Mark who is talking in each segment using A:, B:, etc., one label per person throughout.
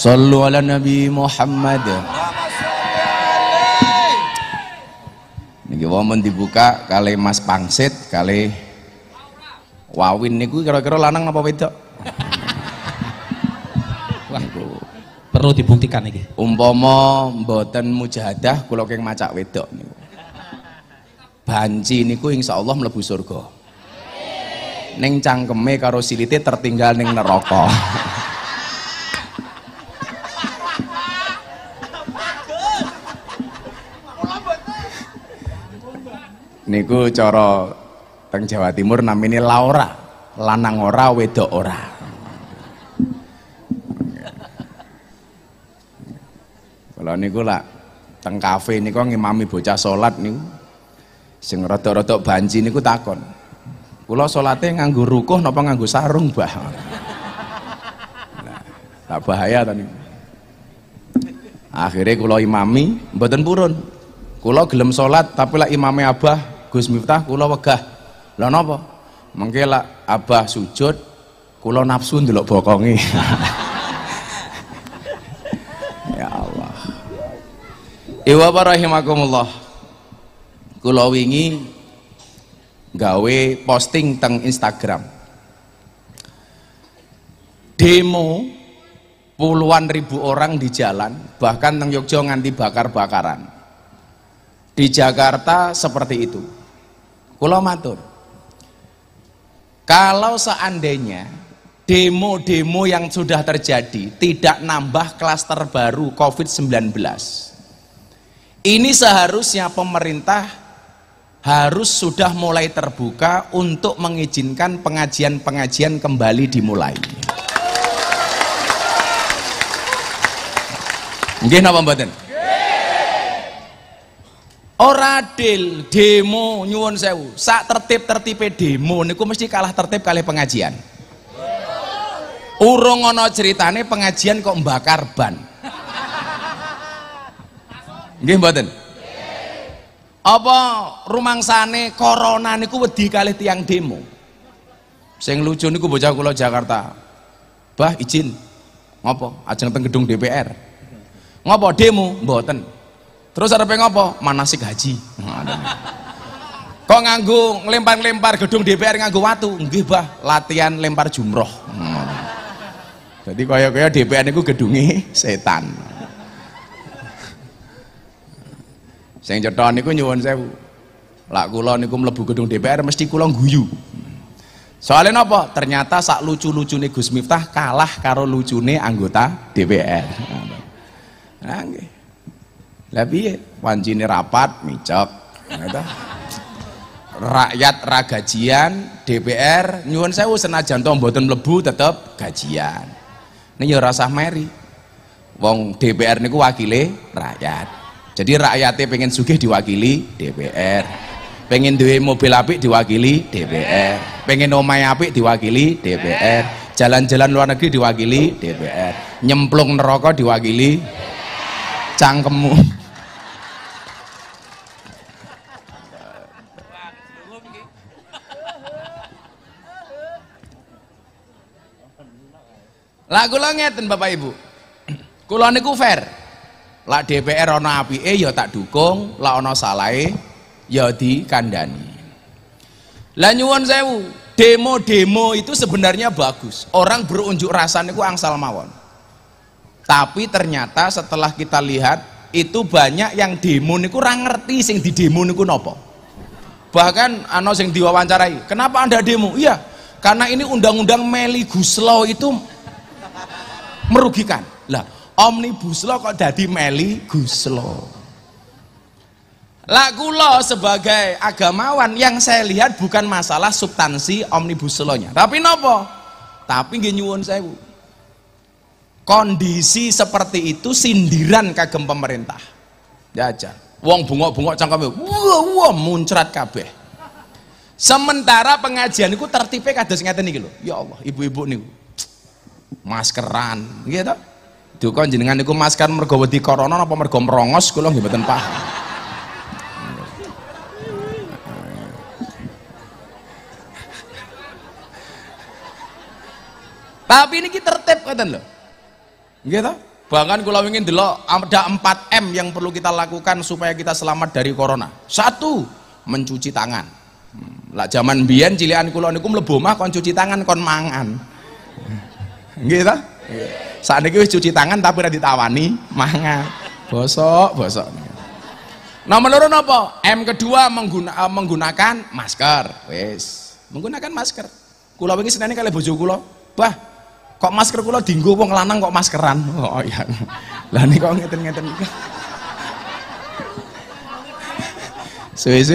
A: Sallu ala Nabi Muhammad. Niki wonten dibuka kali Mas Pangsit kali Wawin niku kira-kira lanang apa wedok?
B: Wah, perlu dibuktikan iki.
A: Umpama mboten mujahadah kula keng macak wedok niku. Banci niku insyaallah mlebu surga. Ning cangkeme karo silite tertinggal ning neraka. Niku cara teng Jawa Timur namanya Laura. Lanang ora wedok ora. Kalau niku lah teng kafe niku ngimami bocah salat niku. Sing rada-rada banci niku takon kula salate nganggo rukuh napa nganggo sarung bah tak bahaya ta niku. Akhirnya kula imami mboten purun. Kula gelem salat tapi lah imame abah Gus Miftah kula wegah. Lha napa? Mengke lah abah sujud kula nafsu ndelok bokonge. Ya Allah. Iwa rahimakumullah. Kula wingi gawe posting teng Instagram. Demo puluhan ribu orang di jalan bahkan teng Yogyo nganti bakar-bakaran. Di Jakarta seperti itu Kulo matur kalau seandainya demo-demo yang sudah terjadi tidak nambah klaster baru COVID-19 ini seharusnya pemerintah harus sudah mulai terbuka untuk mengizinkan pengajian-pengajian kembali dimulai Nggih napa mboten? Ora adil demo nyuwun sewu. Sak tertib-tertibe demo niku mesti kalah tertib kali pengajian. Urung ana ceritane pengajian kok mbakar ban. Nggih mboten? Apa rumangsane corona niku wedi kali tiang demo. Sing lucu niku bocah kula Jakarta. Bah izin. Ngopo? Ajeng teng gedung DPR. Ngopo demo? Mboten. Terus arepe ngopo? Manasik haji. Kok nganggo ngelempar-ngelempar gedung DPR nganggo watu? Nggih, Bah, latihan lempar jumroh. Jadi kaya-kaya DPR niku gedunge setan. Sing cetha niku nyuwun sewu. Lak kula niku mlebu gedung DPR mesti kula guyu. Soalnya napa? Ternyata sak lucu-lucune Gus Miftah kalah karo lucune anggota DPR. Nah. Lah piye? Wancine rapat micok. Ngono Rakyat ra gajian, DPR nyuwun sewu senajan to mboten mlebu tetep gajian. Ini ya rasa meri. Wong DPR niku wakile rakyat. Jadi rakyatnya pengen sugih diwakili DPR. Pengen duwe mobil apik diwakili DPR. Pengen omahe apik diwakili DPR. Jalan-jalan luar negeri diwakili DPR. Nyemplung neraka diwakili cangkemmu. Lah kula ngeten Bapak Ibu. Kula niku fair. Lah DPR ana apike ya tak dukung, lah ana salahe ya dikandani. Lah nyuwun sewu, demo-demo itu sebenarnya bagus. Orang berunjuk rasa niku angsal mawon. Tapi ternyata setelah kita lihat itu banyak yang demo niku ora ngerti sing di demo niku nopo. Bahkan ana sing diwawancarai, "Kenapa Anda demo?" Iya, karena ini undang-undang Meli Guslo itu merugikan. Lah omnibus law kok jadi meli guslo? Lah kula sebagai agamawan yang saya lihat bukan masalah substansi omnibus law-nya. Tapi nopo tapi nggih nyuwun sewu. Kondisi seperti itu sindiran kagem pemerintah. Jajan wong bungok-bungok cangkeme wah wah muncrat kabeh. Sementara pengajian itu tertibnya kados ngeten iki ya Allah ibu-ibu niku maskeran gitu duka jenengan niku masker mergo wedi corona apa mergo merongos kula nggih mboten paham tapi ini kita tertib kata lho gitu Bahkan kalau ingin delok ada 4 M yang perlu kita lakukan supaya kita selamat dari corona. Satu, mencuci tangan. Hmm, Lah zaman biyen cilikan kula niku mlebu omah kon cuci tangan kon mangan. Nggih ta? Saat ini wis cuci tangan tapi ora ditawani mangan. Bosok, bosok. Nomor loro napa? M kedua mengguna, eh, menggunakan masker. Wis, menggunakan masker. Kula wingi senene kali bojo kula. Bah, kok masker kula dinggo wong lanang kok maskeran? Oh iya. Lah nih kok ngeten-ngeten iki.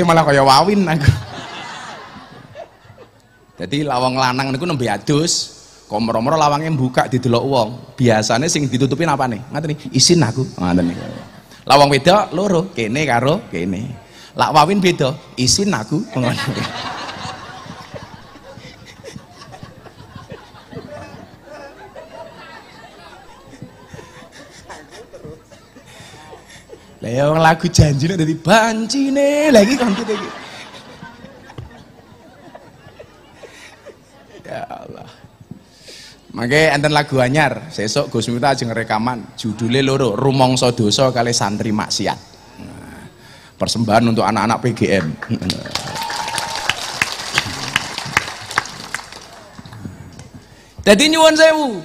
A: Malah kaya wawin aku. Jadi lawang lanang niku nembe adus, kok moro-moro lawangnya buka didelok wong. Biasanya sing ditutupin apa nih? Ngaten isin aku. Ngaten nih. Lawang wedok loro, kene karo kene. Lak wawin beda, isin aku. Ngono. Lah ya lagu janjine dadi bancine lagi kon iki. Ya Allah. Mangke enten lagu anyar, sesuk Gus Miftah ajeng rekaman, judulnya loro, Rumangsa Dosa kali santri maksiat. Nah, persembahan untuk anak-anak PGM. Jadi nyuwun sewu,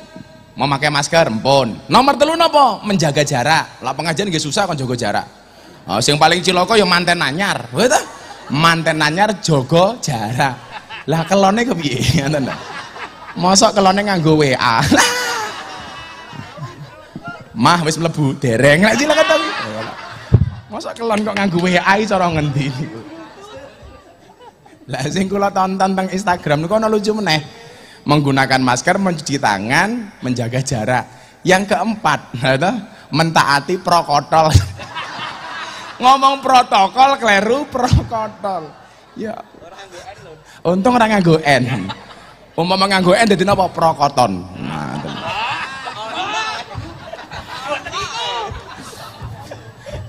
A: memakai masker empun. Nomor telu napa? Menjaga jarak. Lah pengajian nggih susah kon jaga jarak. Oh, sing paling cilaka ya manten anyar. Manten anyar jaga jarak. Lah kelone kepiye? Ngoten. Mosok kelone nganggo WA. Mah wis mlebu dereng lek cilaka to. Mosok kelon kok nganggo WA cara ngendi. Lah sing kula tonton teng Instagram niku ana lucu meneh menggunakan masker, mencuci tangan, menjaga jarak. Yang keempat, mentaati protokol. Ngomong protokol, kleru protokol. Ya. Untung orang nganggo N. Umpama nganggo N dadi napa? Prokoton. Nah, itu.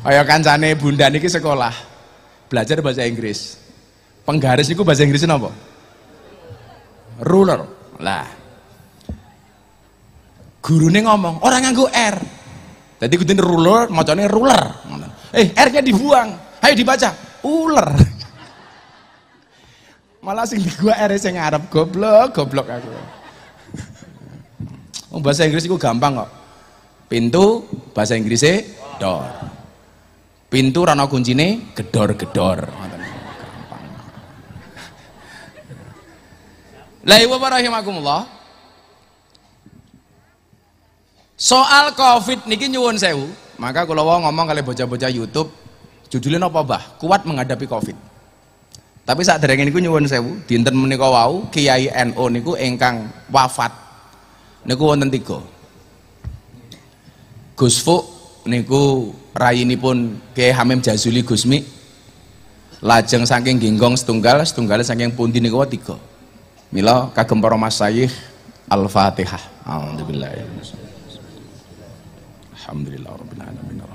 A: Kaya kancane bunda niki sekolah. Belajar bahasa Inggris. Penggaris niku bahasa Inggrisnya napa? Ruler. Lah. Gurune ngomong, orang nganggo R. Jadi kudu ruler, macane ruler. Eh, R-nya dibuang. Ayo dibaca. Uler. Malah sing di gua R sing Arab goblok, goblok aku. Oh, bahasa Inggris itu gampang kok. Pintu bahasa Inggrisnya door. Pintu rana kuncine gedor-gedor. Lah ibu rahimakumullah. Soal Covid niki nyuwun sewu, maka kalau ngomong kali bocah-bocah YouTube, judulnya apa bah? Kuat menghadapi Covid. Tapi saat dereng niku nyuwun sewu, dinten menika wau Kiai NU niku ingkang wafat. Niku wonten tiga. Gus Fuk niku rayinipun Kiai Hamim Jazuli Gusmi. Lajeng saking ginggong setunggal, setunggal saking pundi niku tiga. Mila kagem para masyayikh Al-Fatihah. Alhamdulillah. Alhamdulillah rahim.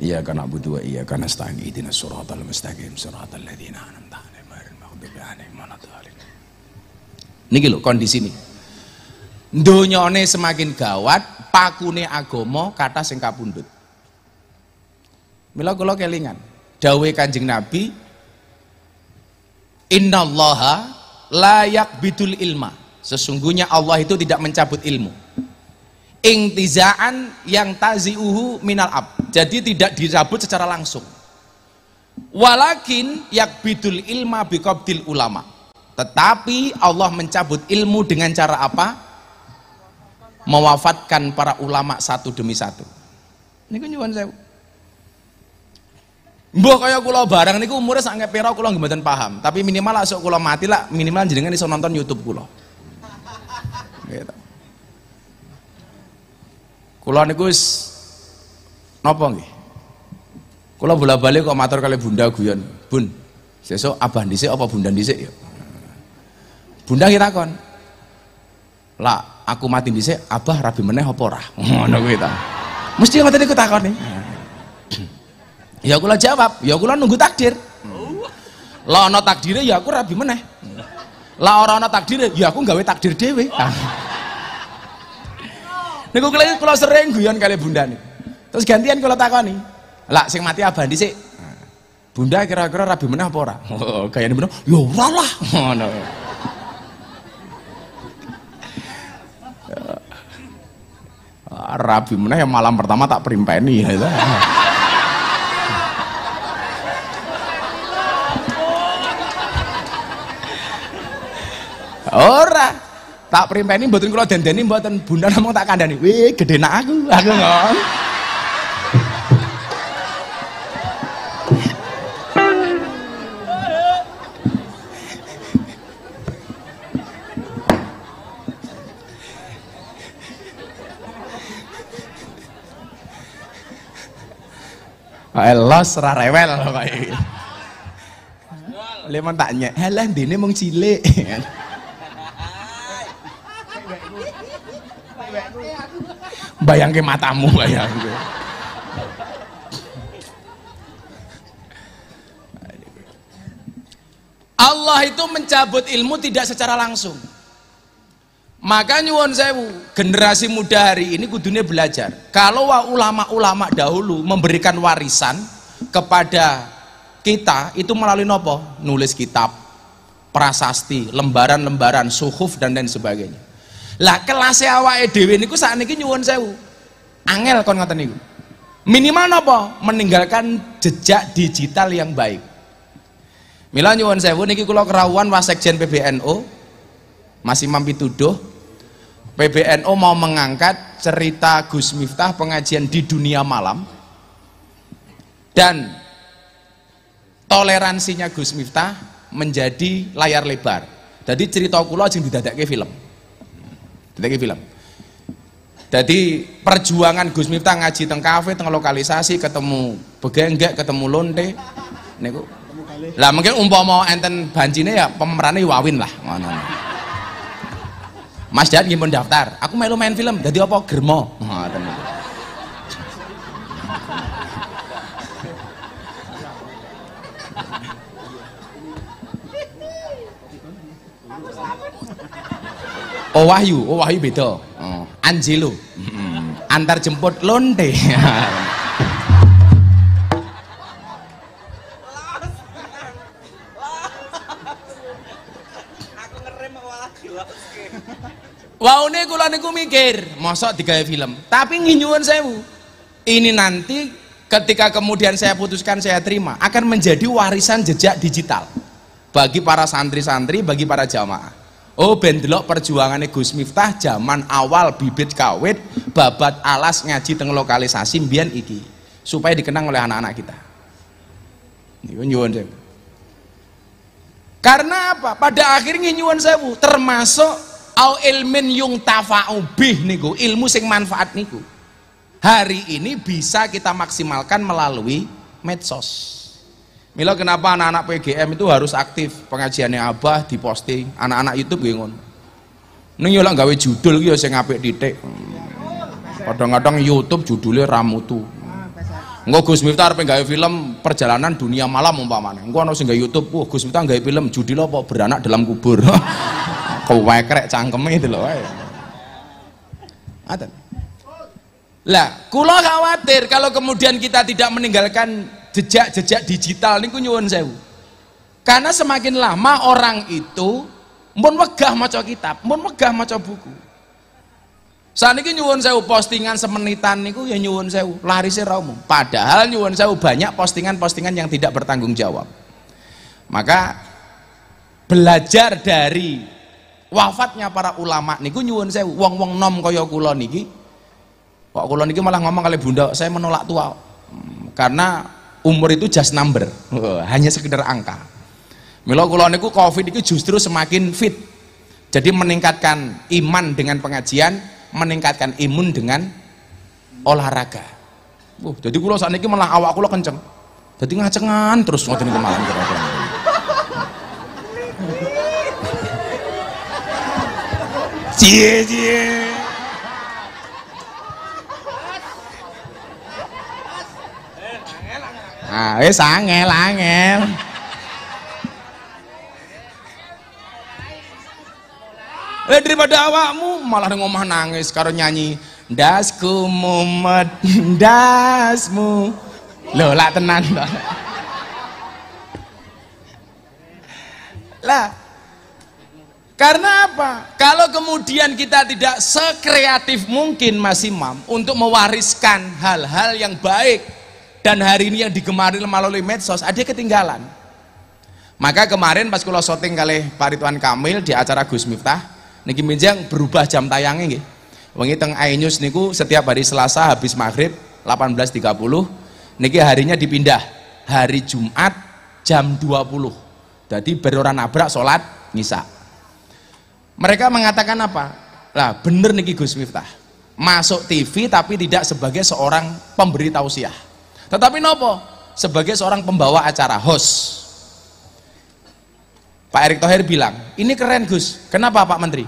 A: Iyyaka na'budu wa iyyaka nasta'in ihdinas siratal mustaqim siratal ladzina an'amta 'alaihim ghairil maghdubi 'alaihim waladdallin. Niki lho kondisi ini. Donyane semakin gawat, pakune agama kata sing kapundhut. Mila kula kelingan, dawuhe Kanjeng Nabi Innallaha layak bidul ilma. Sesungguhnya Allah itu tidak mencabut ilmu. Ingtizaan yang taziuhu minal ab. Jadi tidak dicabut secara langsung. Walakin yak bidul ilma biqabdil ulama. Tetapi Allah mencabut ilmu dengan cara apa? Mewafatkan para ulama satu demi satu. Ini nyuwun saya. Mbah kaya kula barang niku umure sak pira kula mboten paham, tapi minimal lah sok kula mati lah minimal jenengan iso nonton YouTube kula. Kula niku wis napa nggih? Kula bola-balik kok matur kali Bunda guyon. Bun, sesuk abah dhisik apa bunda dhisik ya? Bunda kita kon. Lah, aku mati dhisik, abah rabi meneh apa ora? Ngono kuwi ta. Mesti ngoten niku takone. Ya kula jawab, ya kula nunggu takdir. Lah ana takdire ya aku rabi meneh. Lah ora ana takdire ya aku gawe takdir dhewe. Niku kula kula sering guyon kali bunda nih. Terus gantian kula takoni. Lah sing mati abadi sih. Bunda kira-kira rabi menah apa ora? Oh, kayaknya bener. Ya ora lah. Ngono. Ah, Rabi meneh yang malam pertama tak perimpeni ya. Ora. Tak perimpeni mboten kula dendeni mboten bunda namung tak kandhani. Wih, gede nak aku. Aku ngomong. Elos ra rewel kok iki. Lemon tak nyek, halah dene mung cilik. Bayangke matamu bayangke. Allah itu mencabut ilmu tidak secara langsung. Maka nyuwun sewu, generasi muda hari ini kudunya belajar. Kalau ulama-ulama dahulu memberikan warisan kepada kita itu melalui nopo? Nulis kitab, prasasti, lembaran-lembaran, suhuf dan lain sebagainya. Lah kelas awake dhewe niku sakniki nyuwun sewu. Angel kon ngoten niku. Minimal nopo? Meninggalkan jejak digital yang baik. Mila nyuwun sewu niki kula kerawuan Wasekjen PBNU masih mampi tuduh PBNU mau mengangkat cerita Gus Miftah pengajian di dunia malam dan toleransinya Gus Miftah menjadi layar lebar jadi cerita kula aja didadake film didadake film jadi perjuangan Gus Miftah ngaji teng kafe teng lokalisasi ketemu begenggek ketemu lonte niku lah mungkin umpama enten bancine ya pemerannya wawin lah ngono Mas Dad ngimpun daftar. Aku melu main film. Jadi apa? Germo. Oh Wahyu, oh Wahyu beda. Oh, Angelo. Hmm. Antar jemput lonte. Waune kula niku mikir, mosok digawe film. Tapi nginyuwun sewu. Ini nanti ketika kemudian saya putuskan saya terima akan menjadi warisan jejak digital bagi para santri-santri, bagi para jamaah. Oh ben delok perjuangane Gus Miftah zaman awal bibit kawit babat alas ngaji teng lokalisasi mbiyen iki supaya dikenang oleh anak-anak kita. Niku nyuwun. Karena apa? Pada akhirnya nyuwun sewu termasuk au ilmin yung tafa'u bih niku ilmu sing manfaat niku hari ini bisa kita maksimalkan melalui medsos Mila kenapa anak-anak PGM itu harus aktif pengajiannya abah diposting anak-anak YouTube gue ngono ning yo gawe judul ki yo sing apik titik kadang-kadang YouTube judulnya ramutu Engko Gus Miftah arep film perjalanan dunia malam umpamane. Engko ana sing gawe YouTube, wah Gus Miftah gawe film judul apa beranak dalam kubur. Kewekrek cangkeme itu loh. Ada. Lah, kula khawatir kalau kemudian kita tidak meninggalkan jejak-jejak digital niku nyuwun sewu. Karena semakin lama orang itu mun wegah maca kitab, mun wegah maca buku. Saat ini nyuwun sewu postingan semenitan niku ya nyuwun sewu larisnya umum. Padahal nyuwun sewu banyak postingan-postingan yang tidak bertanggung jawab. Maka belajar dari wafatnya para ulama niku nyuwun sewu wong-wong nom kaya kula niki. Kok kula niki malah ngomong kali bunda, saya menolak tua. Hmm, karena umur itu just number, hanya sekedar angka. Mila kula niku Covid itu justru semakin fit. Jadi meningkatkan iman dengan pengajian, meningkatkan imun dengan olahraga. Uh, jadi kula saat ini malah awak kula kenceng. Jadi ngacengan terus ngoten niku malam. Cie cie. Ah, wis angel angel. Eh daripada awakmu malah ngomong nangis karo nyanyi Dasku mumet dasmu. Loh, lah tenan toh. Lah, karena apa? Kalau kemudian kita tidak sekreatif mungkin Mas Imam untuk mewariskan hal-hal yang baik dan hari ini yang digemari melalui medsos, ada ketinggalan. Maka kemarin pas kula syuting kali Pak Ridwan Kamil di acara Gus Miftah, niki minjang berubah jam tayangnya nggih. Wengi teng iNews niku setiap hari Selasa habis maghrib 18.30 niki harinya dipindah hari Jumat jam 20. Jadi beroran nabrak sholat ngisa mereka mengatakan apa? Lah bener nih Gus Miftah. Masuk TV tapi tidak sebagai seorang pemberi tausiah. Tetapi nopo? Sebagai seorang pembawa acara host. Pak Erick Thohir bilang, ini keren Gus. Kenapa Pak Menteri?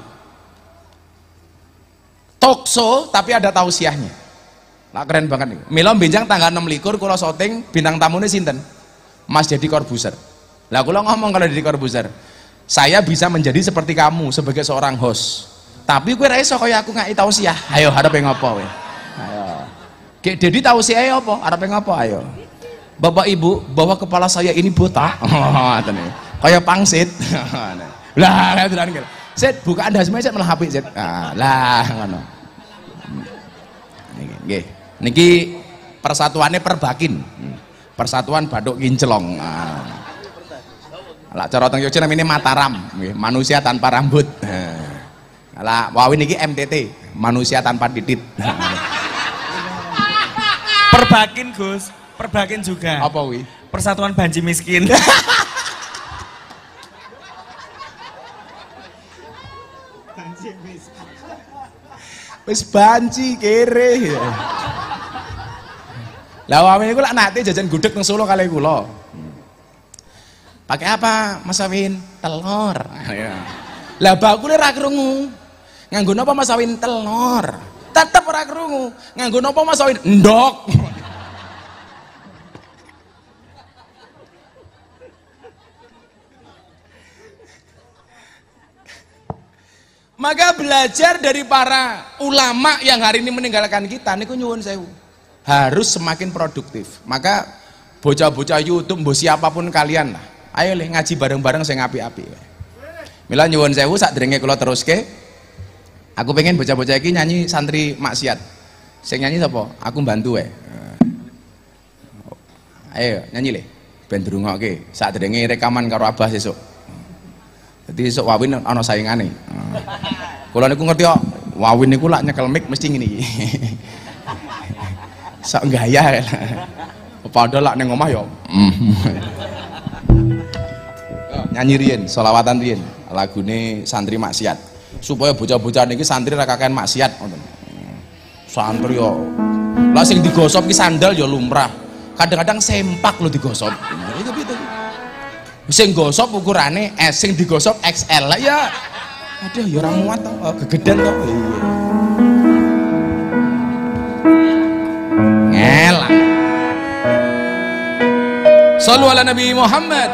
A: Talk show tapi ada tausiahnya. Nah keren banget nih. Milo benjang tanggal 6 likur kalau syuting bintang tamunya sinten? Mas Jadi Corbuzier. Lah kalau ngomong kalau Jadi Corbuzier, saya bisa menjadi seperti kamu sebagai seorang host tapi gue raiso kaya aku nggak ya ayo harap yang apa we ayo kayak jadi tahu sih ayo apa? Harap yang apa ayo? Bapak ibu bahwa kepala saya ini botak. Oh, kayak pangsit. Lah lah tenan gitu set buka anda semua set malah set ah, lah ngono. Niki niki persatuannya perbakin. Persatuan baduk kinclong. Ah. Lah cara teng Yogyakarta namanya Mataram, manusia tanpa rambut. Lah wawin iki MTT, manusia tanpa titit.
C: Perbakin Gus, perbakin juga.
A: Apa wi?
C: Persatuan Banji Miskin.
A: Wis banci kere. Lah wawin iku lak nate jajan gudeg nang Solo kali kula. Pakai apa, Mas Awin? Telur. Ya. Lah bakule ra krungu. Nganggo napa Mas Awin? Telur. Tetep ora krungu. Nganggo napa Mas Awin? Ndok. Maka belajar dari para ulama yang hari ini meninggalkan kita niku nyuwun sewu. Harus semakin produktif. Maka bocah-bocah YouTube, mbok siapa pun kalian lah ayo leh ngaji bareng-bareng saya ngapi-api mila nyuwun sewu sak derenge kula teruske aku pengen bocah-bocah iki nyanyi santri maksiat. Sing nyanyi sapa? Aku bantu ya ayo nyanyi leh ben sak derenge rekaman karo abah sesuk. Jadi esuk wawin ana saingane. Kula niku ngerti kok wawin niku lak nyekel mic mesti iki. Sak gaya padahal lak ning omah ya nyanyi rien solawatan rien lagune santri maksiat supaya bocah-bocah niki santri ra kakean maksiat ngoten. Santri yo. Lah sing digosok ki sandal yo lumrah. Kadang-kadang sempak lo digosok itu gitu. Sing gosok ukurane S sing digosok XL lah ya aduh ya orang muat toh oh, gegeden toh iya. Ngelak Sallu ala Nabi Muhammad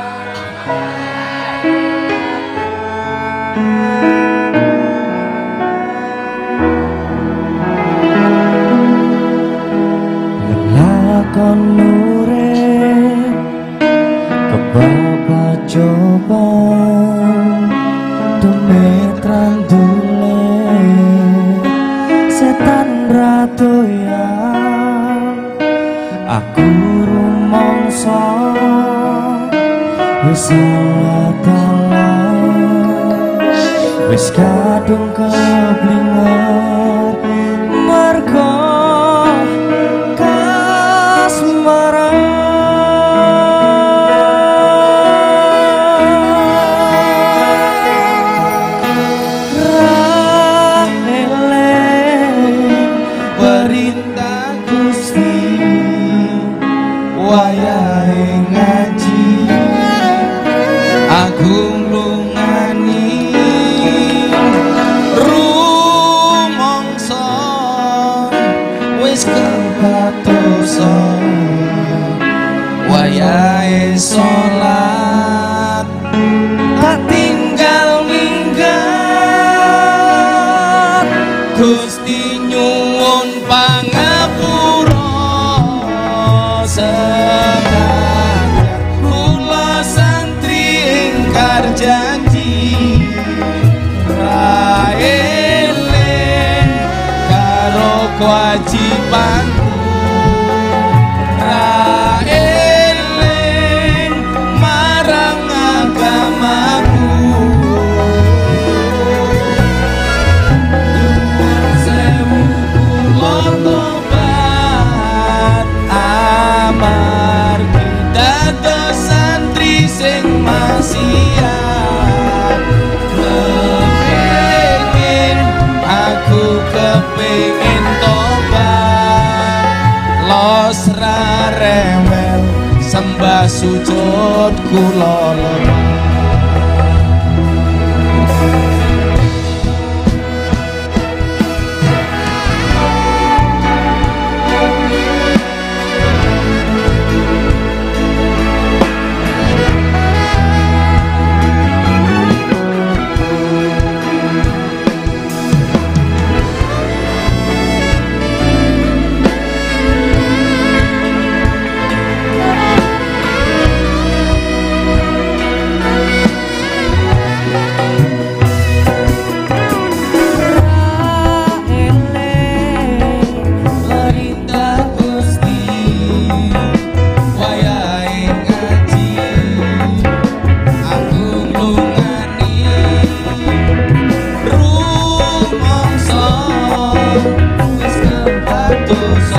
A: Oh.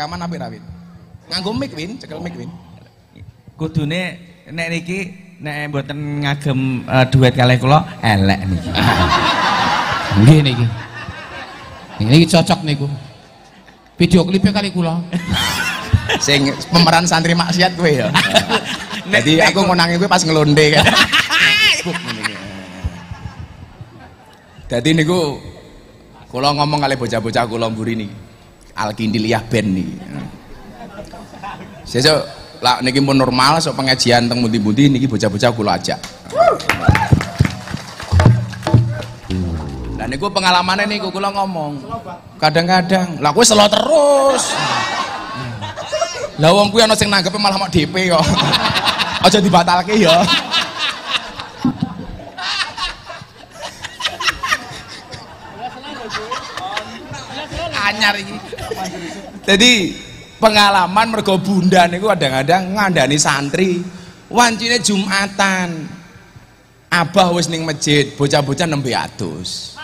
A: Rekaman apa ra Win? Nganggo mic Win, cekel mic Win.
C: Kudune nek niki nek mboten ngagem eh, duet kalih kula elek niki.
B: Nggih niki. Niki cocok niku. Video klipnya kali kula.
A: Sing pemeran santri maksiat kowe ya. Jadi aku ngonangi kowe pas ngelonde kan. Jadi niku kula ngomong kali bocah-bocah kula mburi niki. Alkindiliyah band niki. Sesuk lah niki pun normal sok pengajian teng mundi-mundi niki bocah-bocah kula ajak. Lah niku pengalamannya niku kula ngomong. Kadang-kadang lah kowe selo terus. Lah wong kuwi ana sing nanggepe malah mau DP kok. Aja dibatalke ya. Anyar iki. Jadi pengalaman mergo bunda niku kadang-kadang ngandani santri wancine Jumatan. Abah wis ning masjid, bocah-bocah nembe atus.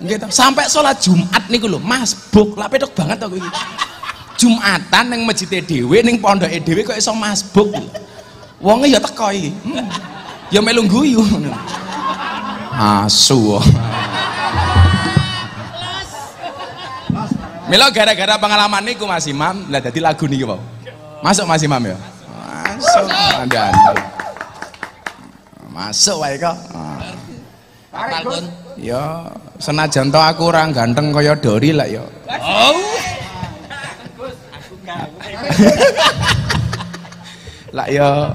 A: Nggih. Sampai sholat Jumat niku lho, masbuk. Lah pedok banget aku iki. Jumatan ning masjid dhewe ning pondoke dhewe kok iso masbuk. Wonge ya teko iki. Hmm. ya melu guyu asu Milo gara-gara pengalaman niku Mas Imam, lah dadi lagu niki mau. Masuk Mas Imam ya. Masuk Anda. Masuk wae kok.
B: Apal kun.
A: Ya, senajan to aku orang ganteng kaya Dori lah ya.
B: Oh.
A: Lah ya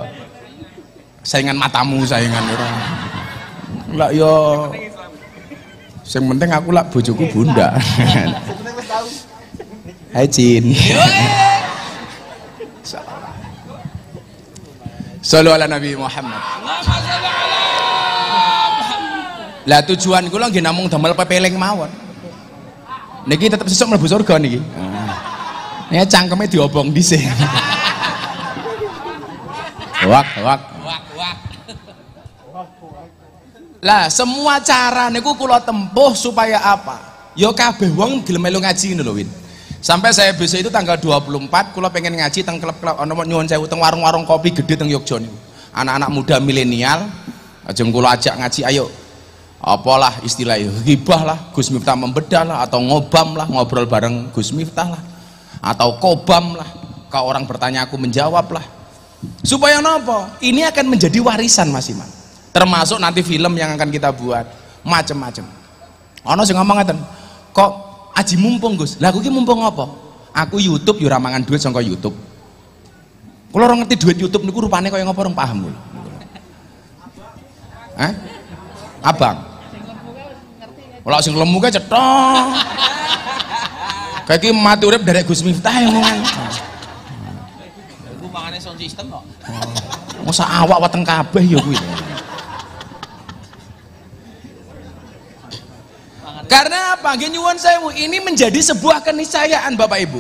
A: saingan matamu saingan orang. Lah ya sing penting aku lah bojoku bunda. Hai Cin. Sallu ala Nabi Muhammad. Lah tujuan kula nggih namung damel pepeling mawon. Niki tetep sesuk mlebu surga niki. Ya cangkeme diobong dhisik. Wak, wak.
B: Wak wak.
A: Lah semua cara niku kula tempuh supaya apa? Ya kabeh wong gelem melu ngaji ngono lho Win. Sampai saya besok itu tanggal 24 kula pengen ngaji teng klub-klub ana nyuwun sewu teng warung-warung kopi gede teng Yogyakarta niku. Anak-anak muda milenial ajeng kula ajak ngaji ayo. Apalah istilahnya gibah lah, Gus Miftah membedah lah atau ngobam lah, ngobrol bareng Gus Miftah lah. Atau kobam lah, kalau orang bertanya aku menjawab lah. Supaya nopo? Ini akan menjadi warisan Mas Iman. Termasuk nanti film yang akan kita buat, macem-macem. Ono sing ngomong ngeten, kok aji mumpung Gus. Lah aku mumpung apa? Aku YouTube yo ora mangan duit saka YouTube. Kalau orang ngerti duit YouTube niku rupane kaya ngapa orang paham lho. Hah? Abang. Kalau sing lemu kae cetok. Kayak mati urip derek Gus Miftah yang ngomongan.
B: Iku mangane sound system kok.
A: Masa awak weteng kabeh ya kuwi. Karena apa? Nyuwun sewu, ini menjadi sebuah keniscayaan Bapak Ibu.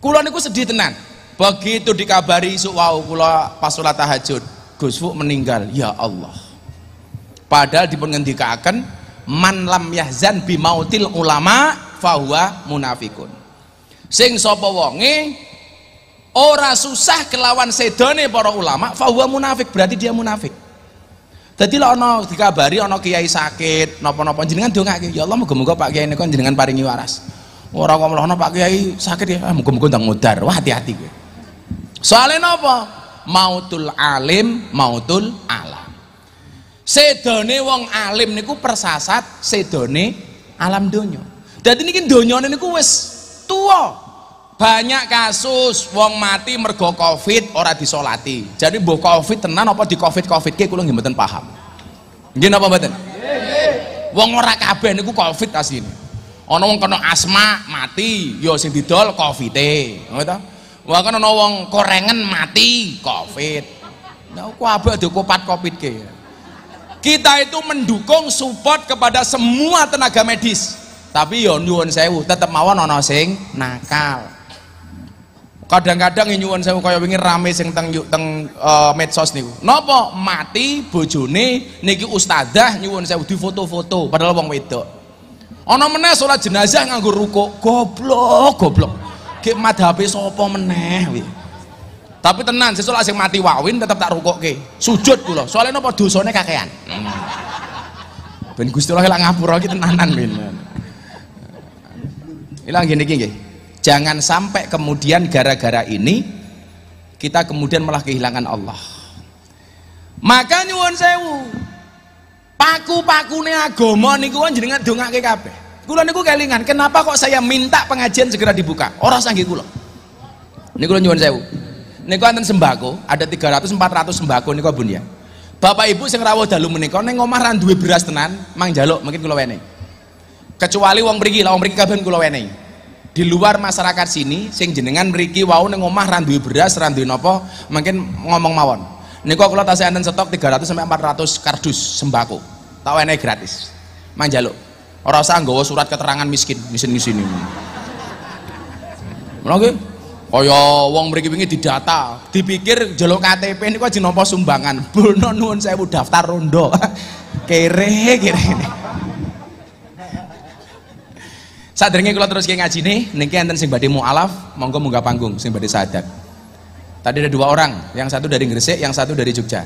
A: Kula niku sedih tenan. Begitu dikabari isuk wau kula pas salat tahajud, Gus Fu meninggal. Ya Allah. Padahal dipun ngendikaken man lam yahzan bi mautil ulama fahuwa munafikun. Sing sapa wonge ora susah kelawan sedone para ulama fahuwa munafik berarti dia munafik. Dadi lek ana dikabari ana kiai sakit napa-napa jenengan dongake ya Allah muga-muga Pak Kiai niku jenengan paringi waras. Ora kok mlono Pak Kiai sakit ya ah, muga-muga ndang mudar. Wah hati-hati kowe. Soale napa? Mautul alim, mautul alam. Sedone wong alim niku persasat sedone alam donya. Dadi niki donyane niku wis tuwa. Banyak kasus wong mati mergo Covid ora disolati. Jadi mbok Covid tenan apa di Covid-Covid ke kula nggih mboten paham. Nggih napa mboten? Wong ora kabeh niku Covid asline. Ana wong kena asma mati, ya sing didol Covid-e. Ngono ta? Wong kan ana wong korengen mati Covid. Nah, kabeh dikopat Covid ke. Kita itu mendukung support kepada semua tenaga medis. Tapi yo nyuwun sewu, tetep mawon ana sing nakal. Kadang-kadang nyuwun sewu kaya wingi rame sing teng teng uh, medsos niku. Napa mati bojone niki ustazah nyuwun sewu difoto-foto padahal wong wedok. Ana meneh salat jenazah nganggo rukuk. Goblok, goblok. Ki madhabe sapa meneh. Tapi tenan sesuk sing mati wawin tetep tak rukukke. Sujud kula. Soale napa dosane kakean. Ben Gusti Allah lak ngapura iki tenanan ben. Ilang gini gini. Jangan sampai kemudian gara-gara ini kita kemudian malah kehilangan Allah. Maka nyuwun sewu. Paku-pakune agama niku kan jenengan dongake kabeh. Kula niku kelingan, kenapa kok saya minta pengajian segera dibuka? Ora sanggih kula. Niku nyuwun sewu. Niku wonten sembako, ada 300 400 sembako niku Bun ya. Bapak Ibu sing rawuh dalu menika ning omah ra duwe beras tenan, mang jaluk mungkin kula wenehi. Kecuali wong mriki, lah wong mriki kabeh kula wenehi. Di luar masyarakat sini sing jenengan mriki wau ning omah ra duwe beras, ra duwe mungkin ngomong mawon. Niku kula tasih enten stok 300 sampai 400 kardus sembako. Tak wenehi gratis. Mang jaluk. Ora usah nggawa surat keterangan miskin, miskin di sini. Mula kaya wong mriki wingi didata dipikir jaluk KTP niku aja nampa sumbangan bono nuwun sewu daftar rondo kere kere Sadurunge kula terus ngaji nih, niki enten sing badhe mualaf, monggo munggah panggung sing badhe sadat. Tadi ada dua orang, yang satu dari Gresik, yang satu dari Jogja.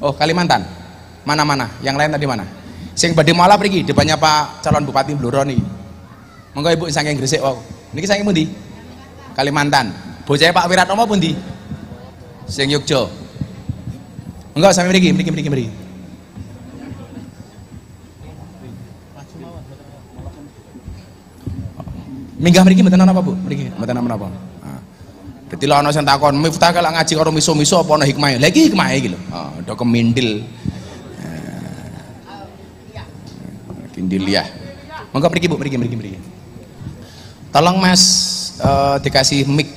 A: Oh, Kalimantan. Mana-mana? Yang lain tadi mana? Sing badhe malah pergi depannya Pak calon Bupati Blora nih. Monggo Ibu saking Gresik wow. Niki saking pundi? Kalimantan. Bocah Pak Wiratno pundi? Sing Yogyo. Enggak sampai mriki, mriki, mriki, mriki. Minggah mriki mboten ana apa, Bu? Mriki mboten ana apa. Dadi lha ana sing takon, "Miftah kalau ngaji karo miso-miso apa ana hikmahe?" Lah iki hikmahe iki lho. Heeh, do kemindil. Kindiliah. Monggo mriki Bu, mriki, mriki, mriki. Tolong Mas eh, dikasih mic.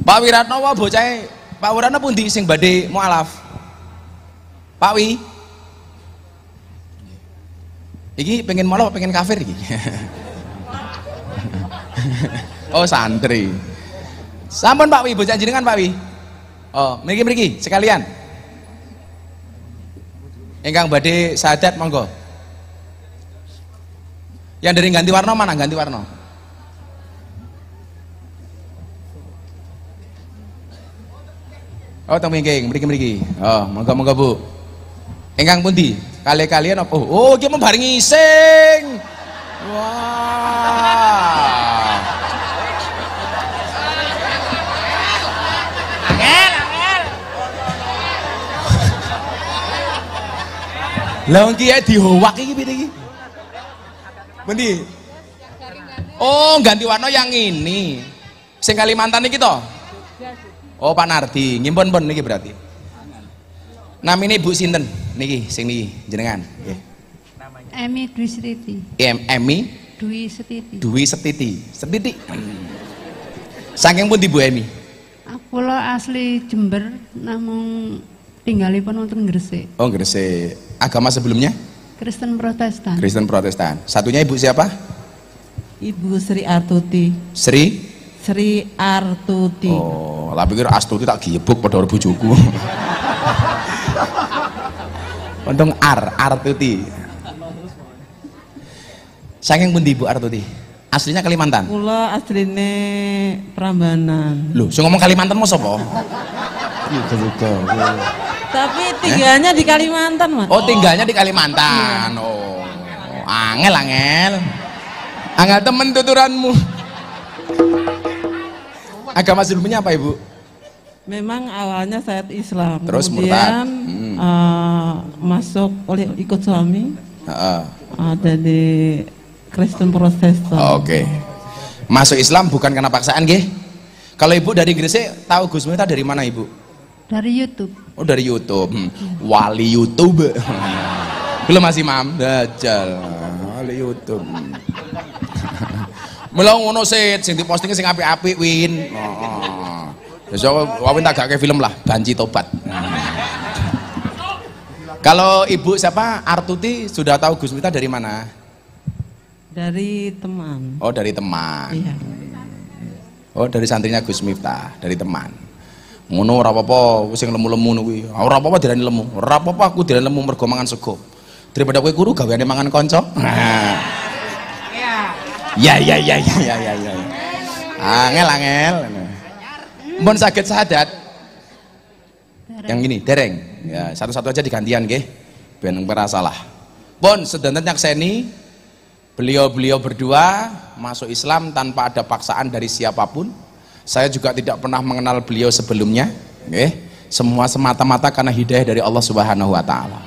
A: Pak Wiratno wae bocahe Pak Wiratno pundi sing badhe mualaf? Pak Wi. Iki pengen malah pengen kafir iki? oh santri. Sampun Pak Wi, bocah jenengan Pak Wi. Oh, mriki-mriki sekalian. Ingkang badhe sadat monggo. Yang dari ganti warna mana? Ganti warna. Oh, mingking, mriki-mriki. Oh, monggo-monggo Bu. Ingkang pundi? Kali kalian apa? Oh, iki membarengi sing. Wah. Lah wong kiye dihowak iki piye iki? Pundi? Oh, ganti warna yang ini. Sing Kalimantan iki to? Oh, Pak Nardi. Ngimpun pun niki berarti. Namine Ibu sinten? Niki sing niki jenengan. Nggih.
D: Emi Dwi Setiti.
A: Em Emi
D: Dwi Setiti.
A: Dwi Setiti. Setiti. Saking pundi Bu Emi?
D: Aku lo asli Jember, namun tinggalipun wonten Gresik.
A: Oh, Gresik. Agama sebelumnya?
D: Kristen Protestan.
A: Kristen Protestan. Satunya Ibu siapa?
E: Ibu Sri Artuti.
A: Sri.
E: Sri Artuti.
A: Oh, lah pikir Astuti tak gibuk padha karo bojoku. Untung Ar, Artuti. Saking pundi Bu Artuti? Aslinya Kalimantan.
E: Kula asline Prambanan.
A: Loh, sing ngomong Kalimantan mau sapa? Gitu juga.
E: Tapi tinggalnya di Kalimantan, Mas.
A: Oh, tinggalnya di Kalimantan. Oh, angel angel. Angel temen tuturanmu. Agama sebelumnya apa, Ibu?
E: Memang awalnya saya Islam.
A: Terus.
E: Kemudian
A: Hmm.
E: eh, masuk oleh ikut suami
A: Heeh.
E: eh, jadi Kristen Protestan.
A: Oke. Masuk Islam bukan karena paksaan, nggih? Kalau Ibu dari Gresik, tahu Gus Miftah dari mana, Ibu?
D: Dari YouTube.
A: Oh, dari YouTube. Hmm. Wali YouTube. Belum masih mam, dajal. Wali YouTube. Mula ngono sit sing diposting sing apik-apik Win. Heeh. Wis wawin tak gak film lah, banci tobat. Kalau Ibu siapa? Artuti sudah tahu Gus Miftah dari mana?
E: Dari teman.
A: Oh, dari teman.
E: Iya.
A: Oh, dari santrinya Gus Miftah, dari teman. Ngono ora apa-apa, wis sing lemu-lemu kuwi. Ora apa-apa dirani lemu. Ora apa-apa aku dirani lemu mergo mangan sego. Daripada kowe kuru gaweane mangan kanca. Ya ya ya ya ya ya ya. Angel angel. Mun sakit sahadat yang ini dereng. Ya, satu-satu aja digantian nggih. Ben ora salah. Pun sedanten nyakseni beliau-beliau berdua masuk Islam tanpa ada paksaan dari siapa pun. Saya juga tidak pernah mengenal beliau sebelumnya. Nggih. Semua semata-mata karena hidayah dari Allah Subhanahu wa taala.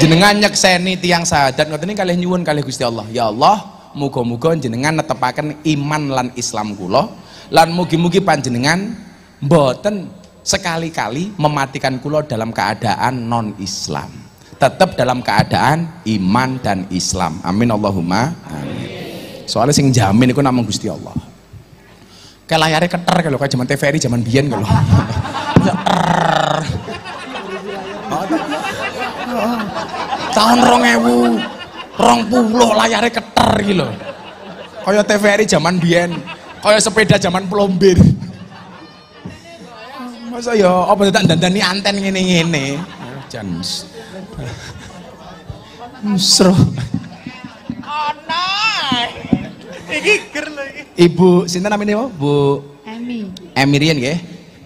A: Jenengan nyekseni tiang sahadat ngoten ini kalih nyuwun kalih Gusti Allah. Ya Allah, muga-muga jenengan netepaken iman lan Islam kula lan mugi-mugi panjenengan mboten sekali-kali mematikan kula dalam keadaan non Islam. Tetap dalam keadaan iman dan Islam. Amin Allahumma amin. Soalnya sing jamin iku namung Gusti Allah. Kayak layarnya keter kalau kayak zaman TVRI zaman biyen kalau. Tahun rong ewu, rong puluh layarnya keter gitu. Kayak TVRI zaman biyen, kayak sepeda zaman plombir. Masa ya apa tak dandani anten ngene-ngene. Jan. Musro. Ibu sinten namanya Bu? Bu
D: Emi.
A: Emirian nggih.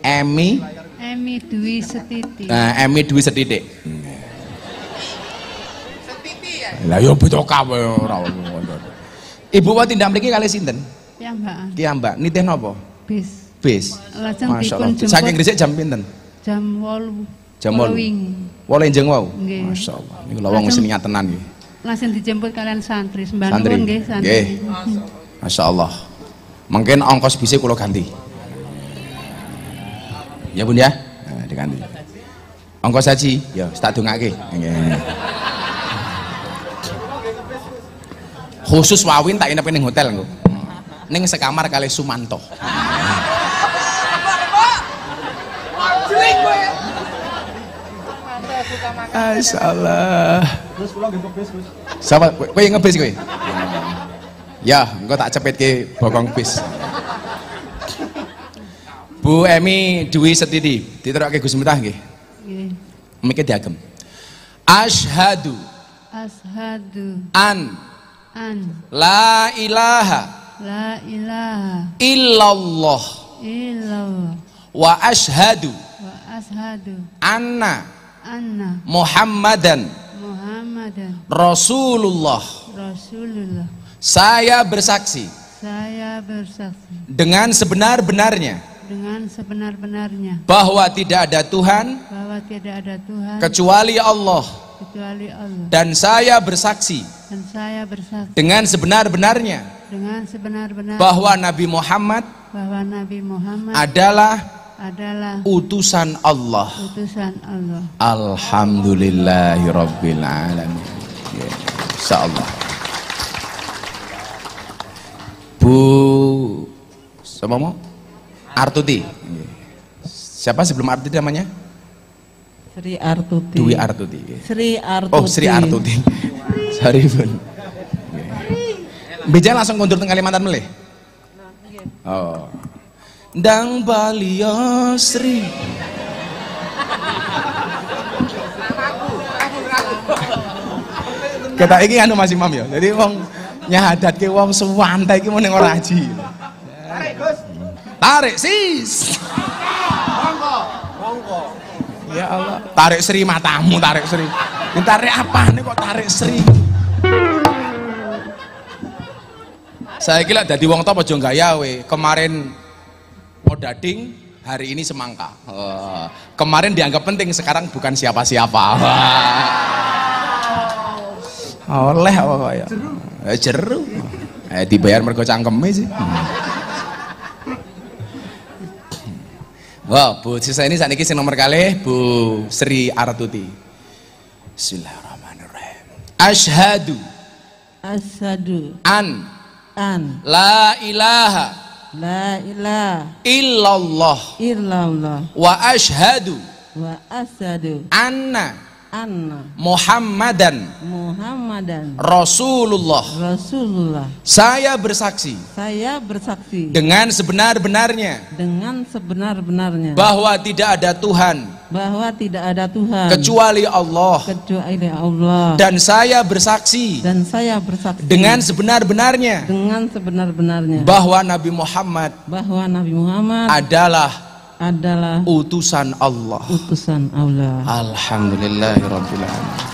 A: Emi
D: Emi Dwi Setiti.
A: nah, Emi duwi setitik lah yo beda kawe ora Ibu wa tindak mriki kali sinten
D: Ya Mbak.
A: Ki Mbak nitih napa
D: Bis.
A: bis
D: Lajeng
A: Masya
D: dipun jemput
A: saking gresik jam pinten
D: jam 8.
A: Jam 8.
D: wingi.
A: Wole njeng wau
D: Nggih.
A: Masya Allah niku wong
D: Lajeng-
A: seni tenan nggih
D: Langsung dijemput kalian santri. Sembah
A: Santri.
D: nuwun nggih santri.
A: Nggih. Masya Allah. Mungkin ongkos bisa kulo ganti. Ya bun ya, nah, diganti. Ongkos haji, ya tak dongake. Nggih. Khusus wawin tak inep ning hotel engko. Ning sekamar kali Sumanto. Masyaallah. Siapa? Kowe yang ngebis kowe? Ya, engko tak cepet ke bokong bis. Bu Emi Dwi Setidi, diterokke Gus Miftah nggih.
D: Nggih.
A: Mike diagem. Asyhadu
D: Ashadu
A: an
D: an
A: la ilaha
D: la ilaha
A: illallah
D: illallah
A: wa asyhadu
D: wa ashadu
A: anna
D: anna
A: Muhammadan
D: Muhammadan
A: Rasulullah.
D: Rasulullah.
A: Saya bersaksi
D: Saya bersaksi
A: dengan sebenar-benarnya
D: dengan sebenar-benarnya
A: bahwa tidak ada Tuhan
D: bahwa tidak ada Tuhan
A: kecuali Allah
D: kecuali Allah
A: dan saya bersaksi
D: dan saya bersaksi
A: dengan sebenar-benarnya
D: dengan sebenar-benarnya
A: bahwa Nabi Muhammad
D: bahwa Nabi Muhammad
A: adalah
D: adalah
A: utusan Allah.
D: utusan Allah.
A: Alhamdulillahirabbil alamin. Ya, Insyaallah. Bu siapa mau? Artuti. Siapa sebelum Artuti namanya?
E: Sri Artuti.
A: Dwi Artuti.
E: Sri Artuti.
A: Oh, Sri Artuti. Sorry, Bun. Bija langsung kondur teng Kalimantan melih. Oh. Ndang Balio Sri. Kita iki anu Mas Imam ya. Jadi wong nyahadatke wong suwantai iki mau ora haji. Tarik, Gus. Tarik, sis. Ya Allah, tarik Sri matamu, tarik Sri. Ini tarik apa nih kok tarik Sri? Saya kira dari wong top aja gaya we. Kemarin Podading, hari ini semangka. Oh, kemarin dianggap penting, sekarang bukan siapa-siapa. Wah. Oleh apa kok ya? Eh, jeru. Eh dibayar mergo cangkeme sih. Wah, Bu sisa ini saat ini sing nomor kali Bu Sri Artuti. Bismillahirrahmanirrahim. Ashadu
E: Asyhadu
A: an
E: an
A: la ilaha
E: la ilaha
A: illallah.
E: illallah.
A: Wa ashadu
E: wa asyhadu
A: anna
E: anna
A: Muhammadan.
E: Muhammadan.
A: Rasulullah.
E: Rasulullah.
A: Saya bersaksi
E: Saya bersaksi.
A: dengan sebenar-benarnya.
E: Dengan sebenar-benarnya.
A: Bahwa tidak ada Tuhan.
E: Bahwa tidak ada Tuhan.
A: Kecuali Allah.
E: Kecuali Allah.
A: Dan saya bersaksi
E: dan saya bersaksi.
A: dengan sebenar-benarnya.
E: Dengan sebenar-benarnya.
A: Bahwa Nabi Muhammad
E: bahwa Nabi Muhammad
A: adalah
E: adalah
A: utusan Allah.
E: utusan Allah.
A: Alhamdulillahirabbil alamin.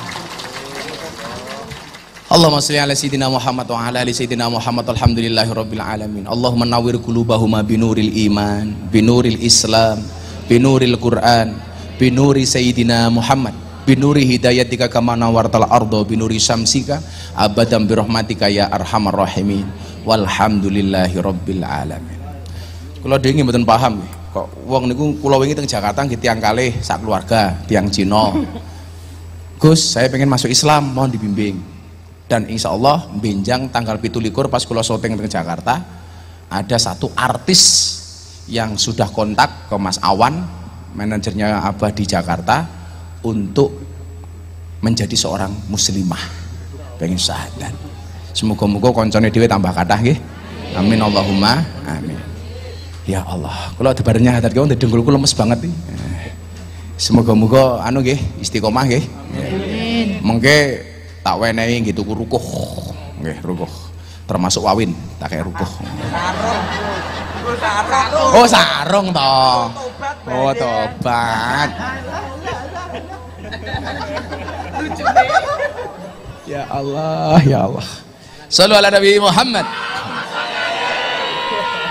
A: Allahumma shalli ala sayyidina Muhammad wa ala ali sayyidina Muhammad alhamdulillahirabbil alamin. Allahumma nawwir qulubahuma binuril iman, binuril Islam, binuril Quran, binuri sayyidina Muhammad, binuri hidayatika kama nawartal ardo binuri syamsika abadan birahmatika ya arhamar rahimin. Walhamdulillahirabbil alamin. Kula dhewe mboten paham nggih. Kok wong niku kula wingi teng Jakarta nggih tiyang kalih sak keluarga, tiang Cina. Gus, saya pengen masuk Islam, mohon dibimbing. Dan insya Allah benjang tanggal pitu likur pas kula syuting teng Jakarta ada satu artis yang sudah kontak ke Mas Awan, manajernya Abah di Jakarta untuk menjadi seorang muslimah. Pengen syahadat. Semoga-moga koncone dhewe tambah kathah nggih. Amin Allahumma amin. Ya Allah, kalau ada badannya hadat kau dengkulku lemes banget nih. Semoga-moga anu nggih istiqomah nggih.
D: Amin.
A: Mengke tak wenehi gitu ku rukuh. Nggih, rukuh. Termasuk wawin, tak kayak rukuh. Oh, sarung toh. Oh, tobat. Ya Allah, ya Allah. Sallu ala Nabi Muhammad.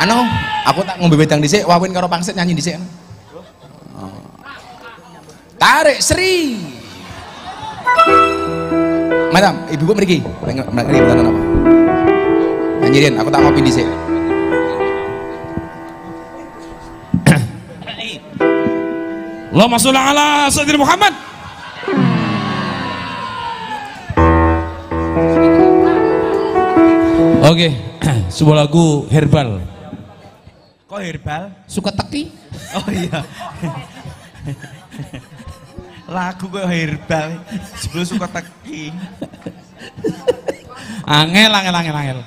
A: Anu, aku tak ngombe wedang dhisik, wawin karo pangsit nyanyi dhisik. Oh. Tarik Sri. Madam, ibu ibu mriki. Mriki boten apa? Nyanyiin, aku tak ngopi dhisik.
F: Allahumma sholli ala Sayyidina Muhammad. Oke, sebuah lagu herbal.
B: Kok herbal?
F: Suka teki?
B: Oh iya. Lagu kok herbal. Sebelum suka teki.
F: Angel, angel, angel, angel.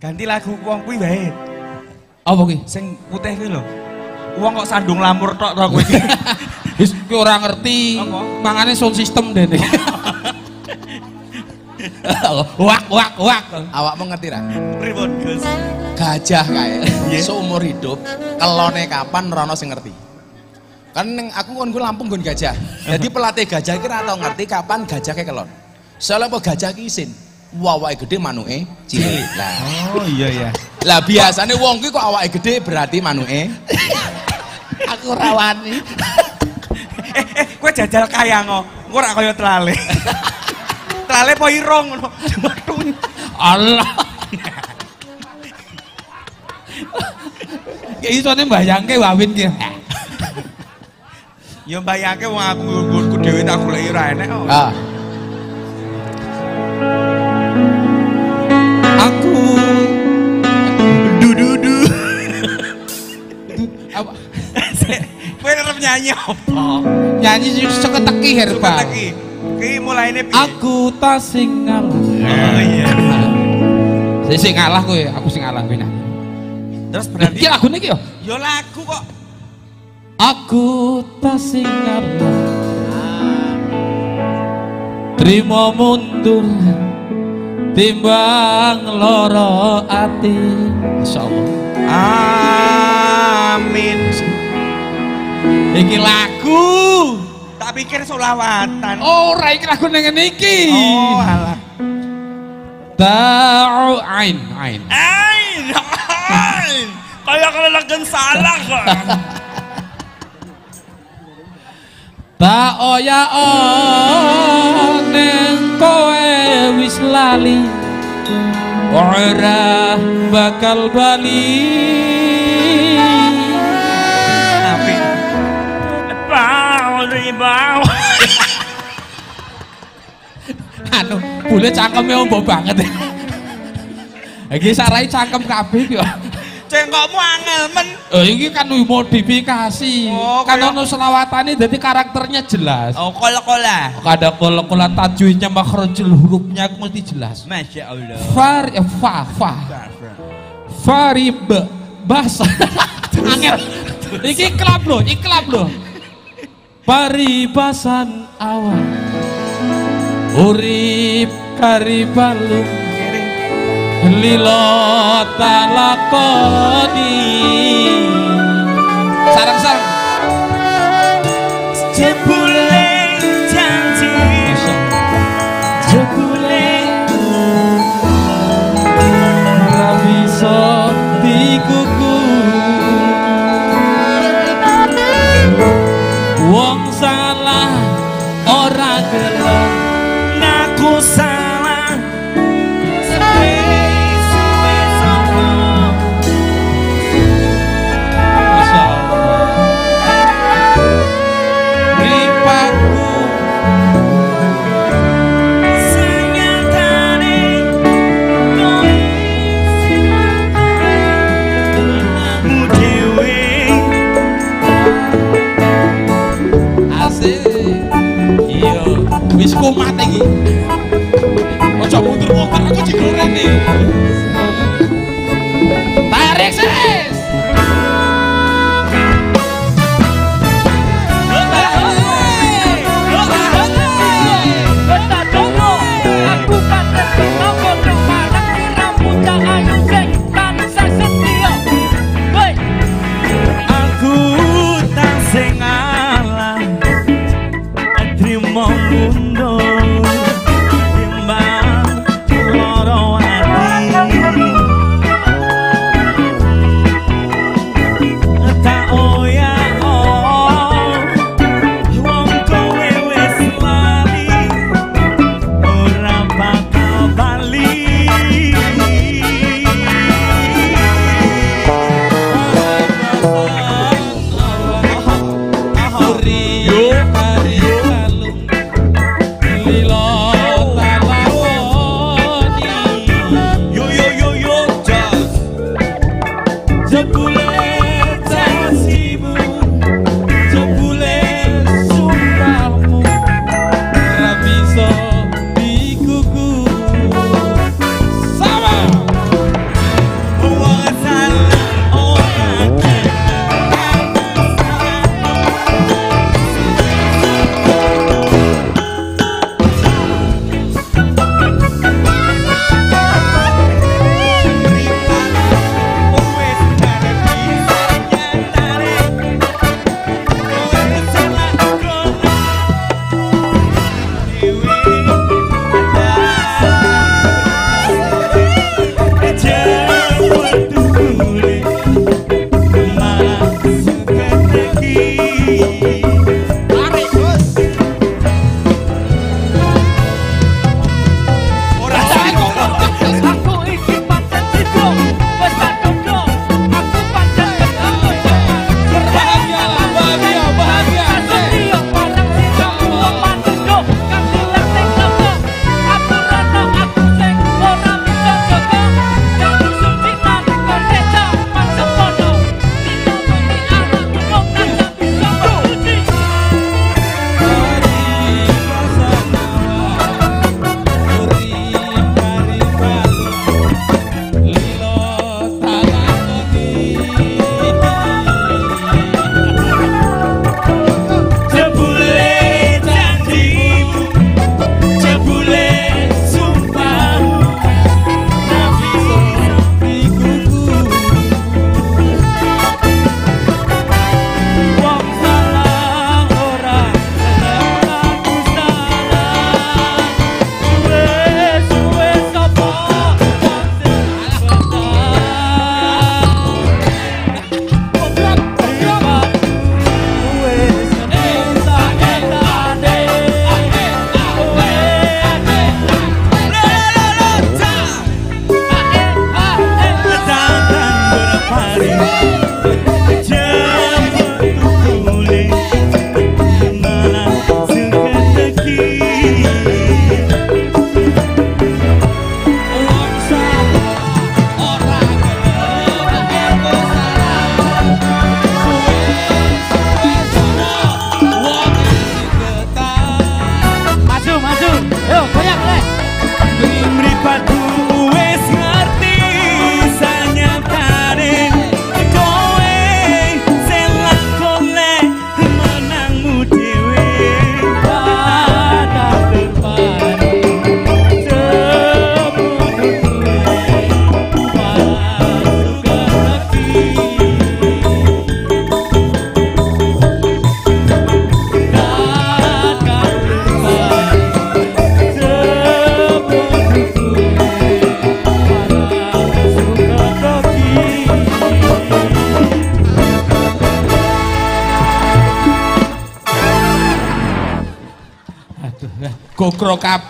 B: Ganti lagu wong kuwi wae.
F: Apa ki?
B: Sing putih kuwi lho. Wong kok sandung lamur tok to kuwi.
F: Wis ora ngerti.
B: Apa?
F: Mangane sound system dene. wak wak wak.
A: Awakmu ngerti ra?
B: Pripun, Gus?
A: Gajah kae
B: Nggih.
A: seumur hidup kelone kapan ora ono sing ngerti. Kan ning aku kon ku Lampung nggon gajah. Jadi pelatih gajah ki ora tau ngerti kapan gajah ke kelon. Soalnya apa gajah ki isin. Awake gede manuke cilik. Lah,
B: Oh iya ya.
A: lah biasanya wong ki kok awake gede berarti manuke
F: Aku rawani.
B: Eh, eh, kowe jajal kayango. Engko ora kaya telale. telale po irong ngono.
F: Allah. Ya isone mbayangke wawin ki.
B: Ya mbayangke wong aku nggonku dhewe tak goleki ora enek kok.
A: Ah,
F: Aku
B: Dududu.
F: apa
B: Kowe arep nyanyi apa?
F: nyanyi suka teki herbal.
B: Suka lagi. Ki mulaine piye?
F: Aku tak sing ngalah.
B: Oh iya.
F: Saya sing ngalah kowe, aku sing ngalah kowe nyanyi.
B: Terus berarti
F: Iki lagune iki yo.
B: yo lagu kok.
F: Aku tak sing ngalah. Terima mundur timbang loro ati. Insyaallah.
B: Amin.
F: Iki lagu.
B: Tak pikir solawatan.
F: Ora iki lagu ning ngene iki.
B: Oh, alah.
F: Ta'u ain ain.
B: Ain, ain. Kalau lagi salah kok.
F: Tak oya neng kowe wis lali Ora bakal bali Anu, boleh cangkeme ombo banget Iki sarai cangkem kabeh kok.
B: Cengkokmu angel men.
F: Eh iki kan modifikasi.
B: Oh,
F: kan ono selawatane dadi karakternya jelas.
B: Oh, kola-kola.
F: Kada kola-kola tajwidnya makhrajul hurufnya mesti jelas.
B: Masya Allah.
F: Far eh, fa fa. Farib bahasa angel iki klub lho iki klub lho paribasan awan urip karibalung lilo talakoni. Sarang-sarang wis kumat iki. Ojo mundur-mundur aku digoreng tarik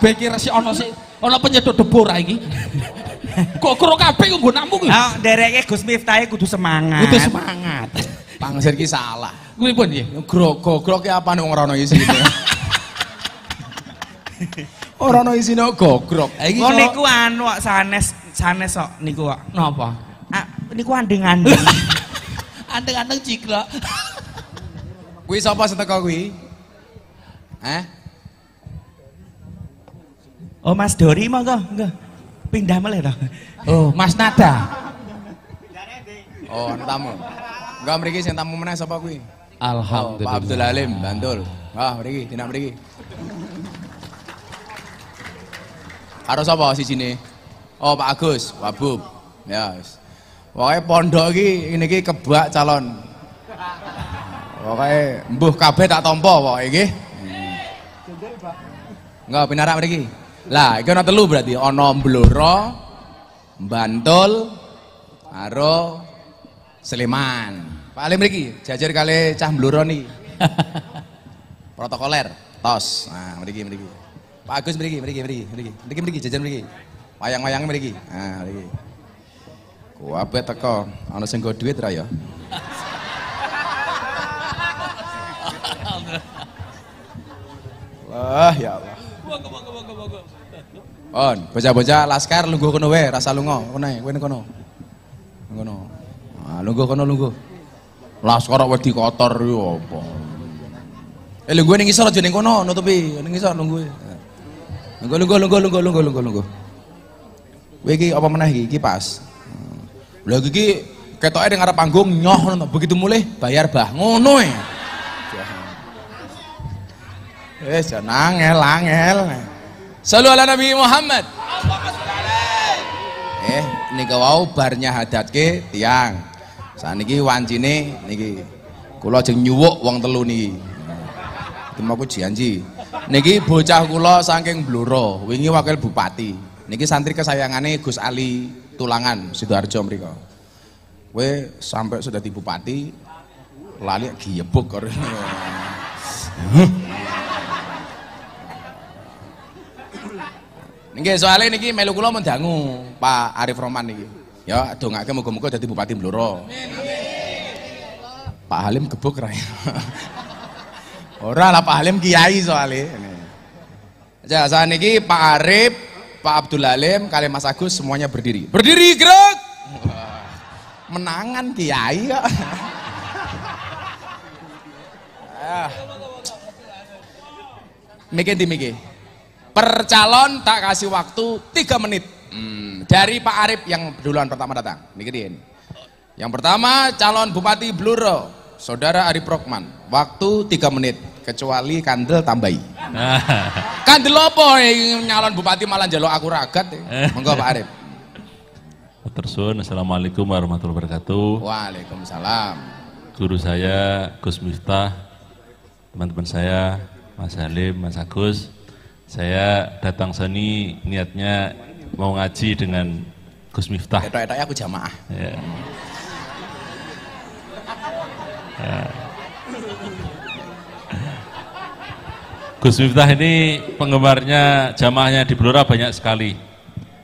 F: kabeh ki resi ana sik ana penyedot debur ra iki. Gogro kabeh kok nampung. iki.
C: Nah, dereke Gus Miftah kudu semangat.
F: Kudu semangat.
A: Pangsir ki salah.
F: Kuwi pun nggih.
A: Grog-grog ki apa nih ora ono isine. Ora ono isine gogrok.
F: Iki
C: Kok
F: iso-
C: niku anu kok sanes sanes kok niku kok.
F: napa?
C: Ah, niku andeng-andeng.
F: Anteng-anteng ciklok.
A: Kuwi sapa sing teko kuwi? Hah?
C: Oh Mas Dori monggo, monggo. Pindah meleh to.
F: Oh, Mas Nada.
A: Oh, tamu. Enggak mriki sing tamu meneh sapa kuwi? Oh,
F: Alhamdulillah.
A: Pak Abdul Halim, Bantul. Wah, mriki, dina mriki. Karo sapa sisine? Oh, Pak Agus, Pak Bub. Ya, wis. Pokoke pondok iki ini iki kebak calon. Pokoke mbuh kabeh tak tampa pokoke nggih. Enggak pinarak mriki. Lah, iki ana telu berarti ana Blora, Bantul, karo Sleman. Pak Alim mriki, jajar kali cah Blora niki. Protokoler, tos. Nah, mriki mriki. Pak Agus mriki, mriki, mriki, mriki. Mriki mriki jajan mriki. Wayang-wayang mriki. Nah, mriki. Kuwabe teko, ana sing nggo dhuwit ra ya? Wah, ya Allah. On, bocah-bocah laskar lungguh kono wae, rasa lunga. Kono kowe ning kono. Kono. Ah, lungguh kono lungguh. Laskar kok wedi kotor yo apa. Eh lungguh ning isor aja ning kono, nutupi ning isor lungguh. Lungguh lungguh lungguh lungguh lungguh lungguh lungguh. Kowe iki apa meneh iki? Iki pas. Lah iki ketoke ning arep panggung nyoh ngono begitu mulih bayar bah ngono e. Eh, jangan angel, angel. Salu ala Nabi Muhammad. Eh, niki wau barnya hadatke tiang. Saniki wancine niki kula jeng nyuwuk wong telu niki. Iki aku janji. Niki bocah kula saking Blora, wingi wakil bupati. Niki santri kesayangane Gus Ali Tulangan Sidoarjo mriko. Kowe sampai sudah di bupati lali giyebuk karo. Nggih, soalnya niki melu kula mendangu Pak Arif Roman niki. Ya, dongake muga-muga dadi Bupati Blora. Pak Halim gebuk ra. ya? Ora lah Pak Halim kiai soalnya. Ya, saat niki Pak Arif, Pak Abdul Halim, kali Mas Agus semuanya berdiri. Berdiri gerak. Menangan kiai kok. Ah. Mikir di mikir. Per calon tak kasih waktu 3 menit. Hmm, dari Pak Arif yang duluan pertama datang. Mikirin. Yang pertama calon Bupati Bluro, Saudara Arif Rokman. Waktu 3 menit. Kecuali kandel tambahi. Kandel apa yang nyalon Bupati malah jaluk aku ragat. ya? Monggo Pak Arif.
G: Tersun, Assalamualaikum warahmatullahi wabarakatuh.
A: Waalaikumsalam.
G: Guru saya Gus Miftah, teman-teman saya Mas Halim, Mas Agus. Saya datang sini niatnya mau ngaji dengan Gus Miftah.
A: Etok-etoknya aku jamaah.
G: Ya. Ya. Gus Miftah ini penggemarnya jamaahnya di Blora banyak sekali.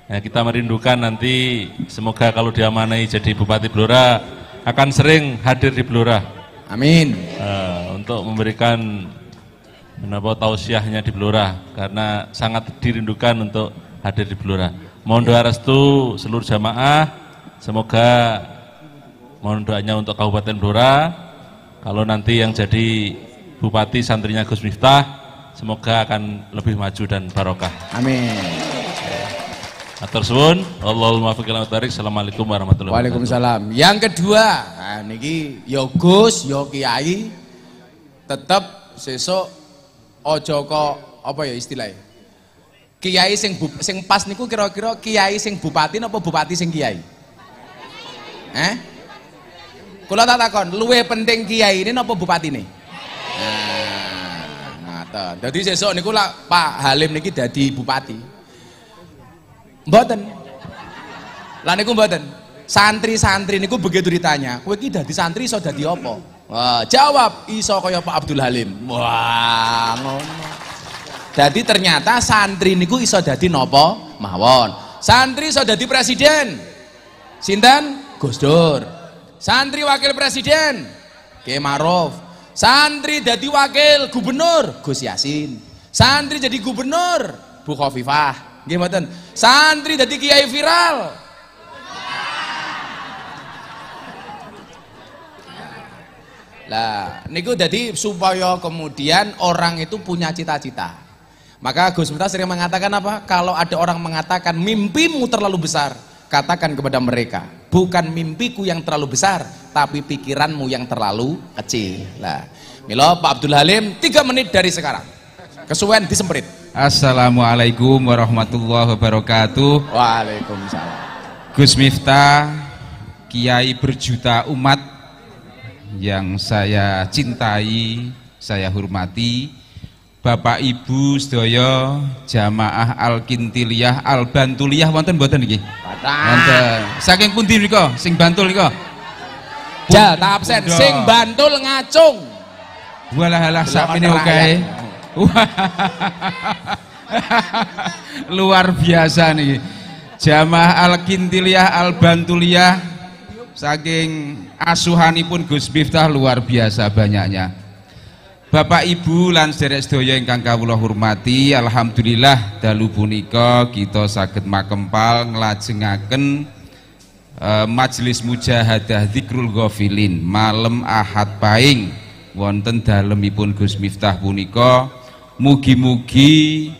G: Nah, kita merindukan nanti semoga kalau diamanai jadi Bupati Blora akan sering hadir di Blora
A: Amin.
G: eh, untuk memberikan menapa tausiahnya di Blora karena sangat dirindukan untuk hadir di Blora. Mohon doa restu seluruh jamaah, semoga mohon doanya untuk Kabupaten Blora. Kalau nanti yang jadi bupati santrinya Gus Miftah, semoga akan lebih maju dan barokah.
A: Amin.
G: Atur suwun, Allahumma ila aqwamit Assalamualaikum warahmatullahi wabarakatuh.
A: Waalaikumsalam. Yang kedua, nah, niki yo Gus, yo Kiai tetep sesuk ojo kok apa ya istilahnya? Kiai sing bu, sing pas niku kira-kira kiai sing bupati napa bupati sing kiai? Eh? Kula tak takon, luwe penting kiai ini napa bupati nih? Nah, ngaten. Dadi niku Pak Halim niki dadi bupati. Mboten. Lah niku mboten. Santri-santri niku begitu ditanya, kowe iki dadi santri iso dadi apa? Wah, jawab iso kaya Pak Abdul Halim. Wah, ngono. Jadi ternyata santri niku iso dadi nopo mawon. Santri iso dadi presiden. Sinten? Gus Dur. Santri wakil presiden Kiai Maruf. Santri jadi wakil gubernur Gus Yasin. Santri jadi gubernur Bu Khofifah. Nggih mboten. Santri jadi kiai viral. Lah, niku jadi supaya kemudian orang itu punya cita-cita. Maka Gus Miftah sering mengatakan apa? Kalau ada orang mengatakan mimpimu terlalu besar, katakan kepada mereka, bukan mimpiku yang terlalu besar, tapi pikiranmu yang terlalu kecil. Lah, Milo Pak Abdul Halim, tiga menit dari sekarang. Kesuwen disemprit.
C: Assalamualaikum warahmatullahi wabarakatuh.
A: Waalaikumsalam.
C: Gus Miftah, kiai berjuta umat yang saya cintai, saya hormati. Bapak Ibu sedaya jamaah Al Kintiliyah Al Bantuliyah wonten mboten niki? Wonten. Saking pundi nika sing Bantul nika?
A: Jal tak absen, sing bantul ngacung.
C: Walah alah sakmene oke. Luar biasa nih. Jamaah Al Kintiliyah Al Bantuliyah saking asuhanipun Gus Miftah luar biasa banyaknya. Bapak Ibu lan sederek sedaya ingkang kawula hormati, alhamdulillah dalu punika kita saged makempal nglajengaken eh, majelis mujahadah dzikrul ghafilin malam Ahad Paing wonten dalemipun Gus Miftah punika mugi-mugi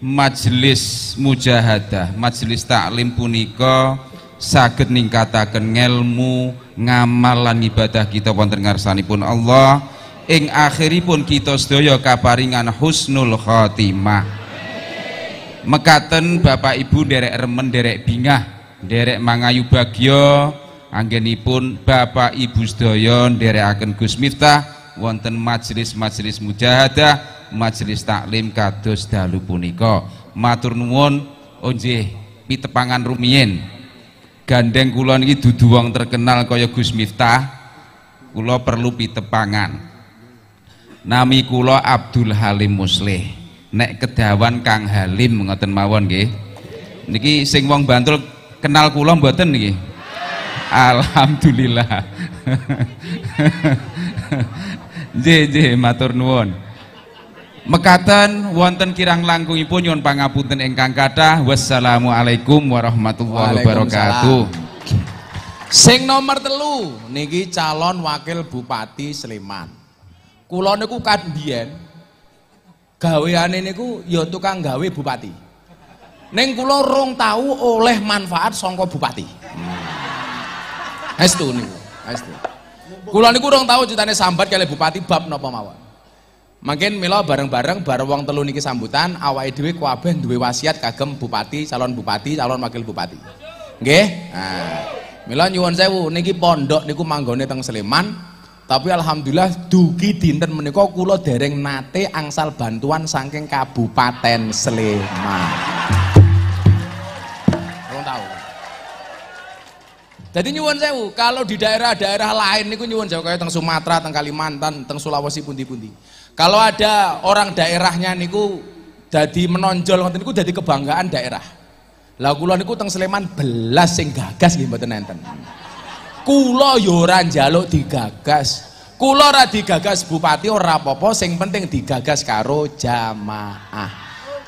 C: majelis mujahadah majelis taklim punika saged ningkataken ngelmu ngamal lan ibadah kita wonten ngarsanipun Allah. Ing akhiripun kita sedaya kaparingan husnul khotimah mekaten Bapak Ibu derek remen derek bingah derek mangayu bagyo anggenipun Bapak Ibu sedaya nderekaken Gus Miftah wonten majelis-majelis mujahadah majelis taklim kados dalu punika. Matur nuwun nggih pitepangan rumiyin gandeng kula niki dudu wong terkenal kaya Gus Miftah kula perlu pitepangan. Nami kula Abdul Halim Muslih nek kedawan Kang Halim ngoten mawon nggih. Niki sing wong Bantul kenal kula mboten niki? Alhamdulillah. Nggih nggih matur nuwun mekaten wonten kirang langkungipun nyuwun pangapunten ingkang kathah wassalamualaikum warahmatullahi wabarakatuh
A: Sing nomor telu niki calon wakil Bupati Sleman. Kula niku kan biyen gaweane niku ya tukang gawe bupati. Ning kula rong tahu oleh manfaat sangka bupati. Estu niku, estu. Kula niku rong tahu critane sambat kali bupati bab napa mawon. Mungkin mila bareng-bareng bareng wong telu niki sambutan awake dhewe kabeh duwe wasiat kagem bupati, calon bupati, calon wakil bupati. Nggih? Nah, mila nyuwun sewu niki pondok niku manggone teng Sleman. Tapi alhamdulillah dugi dinten menika kula dereng nate angsal bantuan saking Kabupaten Sleman. Belum tahu. Jadi nyuwun sewu, kalau di daerah-daerah lain niku nyuwun sewu kayak teng Sumatera, teng Kalimantan, teng Sulawesi pundi-pundi. Kalau ada orang daerahnya niku jadi menonjol ngoten niku jadi kebanggaan daerah. Lah kula niku teng Sleman belas sing gagas nggih mboten enten. Kula yo ora njaluk digagas. Kula ora digagas bupati ora apa-apa, sing penting digagas karo jamaah.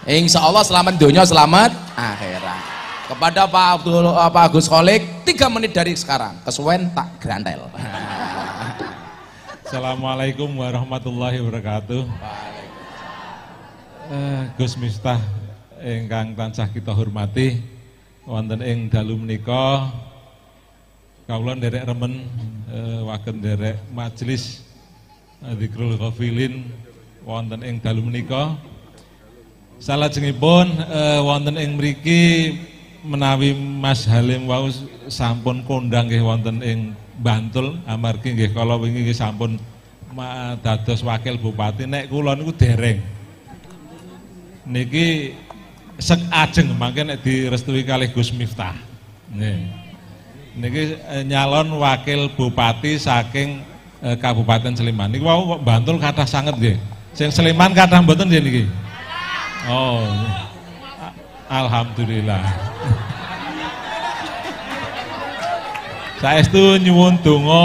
A: Insya Allah selamat dunia, selamat akhirat. Kepada Pak Abdul Pak Agus Kholik, tiga menit dari sekarang. Kesuwen tak grantel.
H: Assalamualaikum warahmatullahi wabarakatuh. Eh, Gus Miftah ingkang tansah kita hormati wonten ing dalu menika kawula nderek remen eh, waken nderek majelis eh, Dzikrul Ghafilin wonten ing dalu menika salajengipun eh, wonten ing mriki menawi Mas Halim wau sampun kondang nggih wonten ing Bantul amargi nggih kala wingi nggih sampun dados wakil bupati. Nek kula niku dereng. Niki sek ajeng mangke nek direstui kalih Gus Miftah. Nggih. Niki eh, nyalon wakil bupati saking eh, Kabupaten Sleman. Niki wau Bantul kathah sanget nggih. Sing Sleman kathah mboten nggih niki? Oh. Alhamdulillah. Saestu nyuwun donga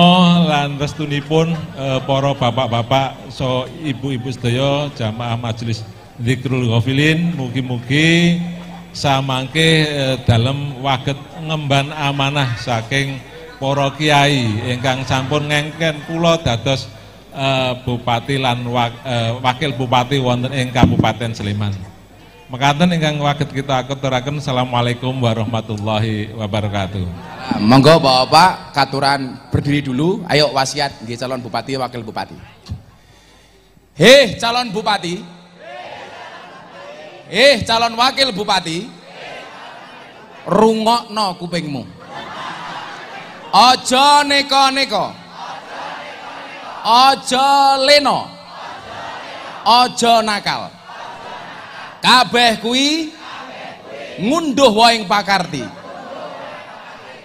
H: lan restunipun eh, para bapak-bapak so ibu-ibu sedaya jamaah majelis Zikrul Ghafilin mugi-mugi samangke eh, dalem waget ngemban amanah saking para kiai ingkang sampun ngengken kula dados eh, bupati lan wak- wakil bupati wonten ing Kabupaten Sleman. Mekaten ingkang waget kita aturaken Assalamualaikum warahmatullahi wabarakatuh.
A: Monggo Bapak katuran berdiri dulu. Ayo wasiat nggih calon bupati wakil bupati. Heh calon bupati. Eh calon wakil bupati. Rungokno kupingmu. Aja neko-neko. Aja leno. Aja nakal. Kabeh kuwi ngunduh waing pakarti.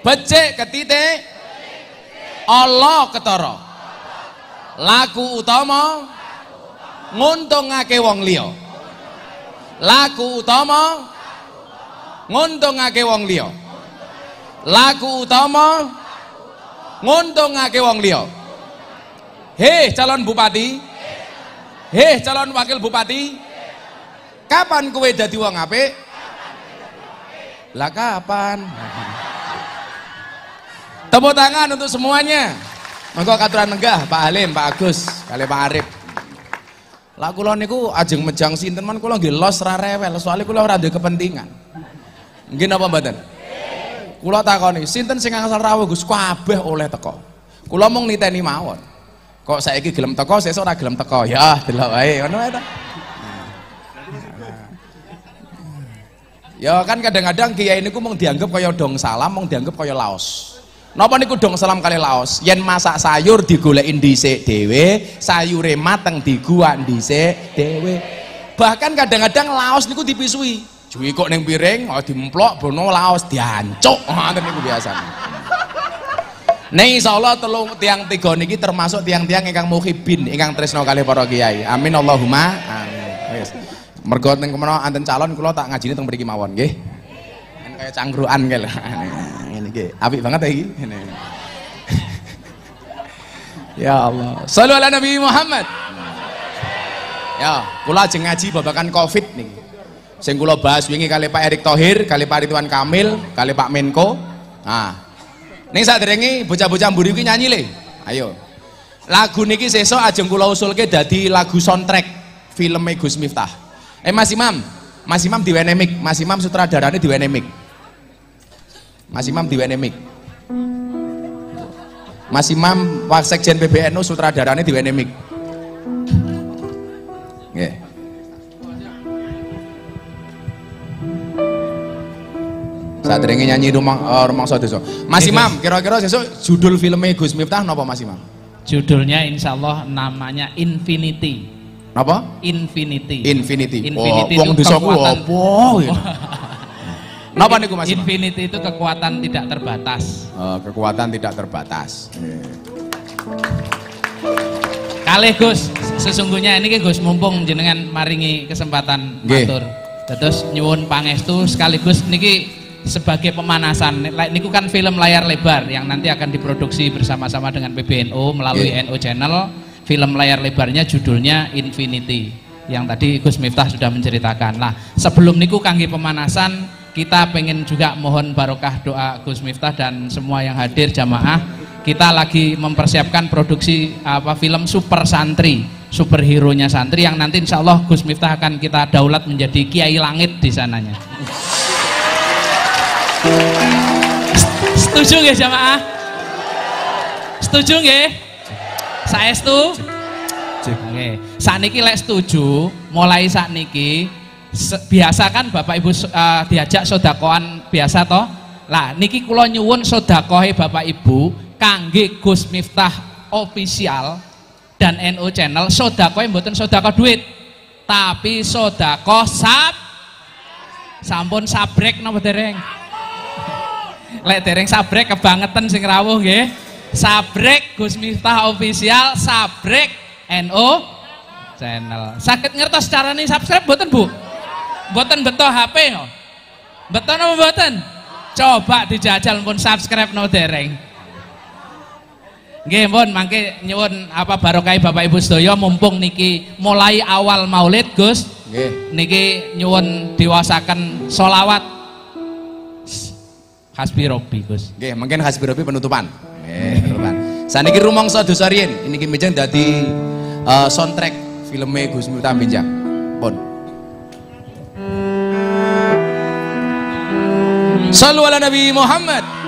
A: Becik ketitik Allah ketara. Laku utama nguntungake wong liya. Laku utama nguntungake wong liya. Laku utama nguntungake wong liya. Heh calon bupati. Heh calon wakil bupati. Kapan kowe dadi wong apik? Lah kapan? Tepuk tangan untuk semuanya. Monggo katuran nenggah Pak Halim, Pak Agus, kali Pak Arif. Lah kula niku ajeng mejang sinten man kula nggih los ra rewel, soalnya kula ora kepentingan. Nggih napa mboten? Kula takoni, sinten sing asal rawuh Gus kabeh oleh teko. Kula mung niteni mawon. Kok saiki gelem teko, sesuk ora gelem teko. Ya, delok wae ngono wae Ya kan kadang-kadang kiai niku mung dianggap kaya dong salam, mung dianggap kaya laos. Napa niku dong salam kali laos? Yen masak sayur digoleki dhisik dhewe, sayure mateng diguak dhisik dhewe. Bahkan kadang-kadang laos niku dipisui. Cuwi kok ning piring, oh dimplok bono laos diancuk. Ngoten niku biasa. Nih insyaallah telung tiang tiga niki termasuk tiang-tiang ingkang muhibin, ingkang tresno kali para kiai. Amin Allahumma. Amin. Mergo teng ke mana anten calon kula tak ngajine teng mriki mawon nggih. Kaya cangkruan kae lho. Ngene iki. Apik banget ya iki. Ya Allah. Sallu ala Nabi Muhammad. Ya, kula ajeng ngaji babakan Covid niki. Sing kula bahas wingi kali Pak Erick Thohir, kali Pak Ridwan Kamil, kali Pak Menko. Nah, ning saderenge bocah-bocah mburi iki nyanyi le. Ayo. Lagu niki sesuk ajeng kula usulke dadi lagu soundtrack filme Gus Miftah. Eh Mas Imam, Mas Imam diwene mic, Mas Imam sutradarane diwene mic. Mas Imam diwene mic. Mas Imam Waksekjen PBNU sutradarane diwene mic. Nggih. Sadurunge nyanyi rumah uh, rumah desa. Mas Imam, kira-kira sesuk judul filmnya Gus Miftah napa Mas Imam?
I: Judulnya insya Allah namanya Infinity.
A: Napa?
I: Infinity.
A: Infinity.
I: Infinity
A: oh, wong desa ku apa? Napa niku Mas?
I: Infinity itu kekuatan tidak terbatas.
A: Eh, kekuatan tidak terbatas.
I: Kali Gus, sesungguhnya ini Gus mumpung jenengan maringi kesempatan matur. Terus nyuwun pangestu sekaligus niki sebagai pemanasan. Niku kan film layar lebar yang nanti akan diproduksi bersama-sama dengan PBNU melalui
A: Nggih.
I: NO Channel. Film layar lebarnya judulnya Infinity yang tadi Gus Miftah sudah menceritakan. Nah, sebelum niku kangge pemanasan kita pengen juga mohon barokah doa Gus Miftah dan semua yang hadir jamaah. Kita lagi mempersiapkan produksi apa film Super Santri, superhero-nya santri yang nanti insya Allah Gus Miftah akan kita daulat menjadi kiai langit di sananya. Setuju nggih jamaah? Setuju nggih? Saestu? Oke. Sakniki lek setuju, mulai sakniki se- biasa kan Bapak Ibu eh, diajak sodakoan biasa toh? Lah niki kula nyuwun sodakohe Bapak Ibu kangge Gus Miftah official dan NO channel sodakohe mboten sodako duit tapi sodako sab sampun sabrek napa dereng lek dereng sabrek kebangetan sing rawuh nggih sabrek Gus Miftah official sabrek NO channel sakit ngertos carane subscribe mboten Bu Mboten beto HP no. Beto napa mboten? Coba dijajal pun subscribe no dereng. Nggih pun mangke nyuwun apa barokah Bapak Ibu sedaya mumpung niki mulai awal Maulid Gus.
J: Nggih.
I: Niki nyuwun diwasaken solawat Hasbi Robbi Gus.
J: Nggih, mungkin hasbi robi penutupan. Nggih, penutupan. Saniki rumangsa dosa riyin, niki mijeng dadi eh, soundtrack filme Gus Miftah Binjang. Pun. Sallu ala Nabi Muhammad.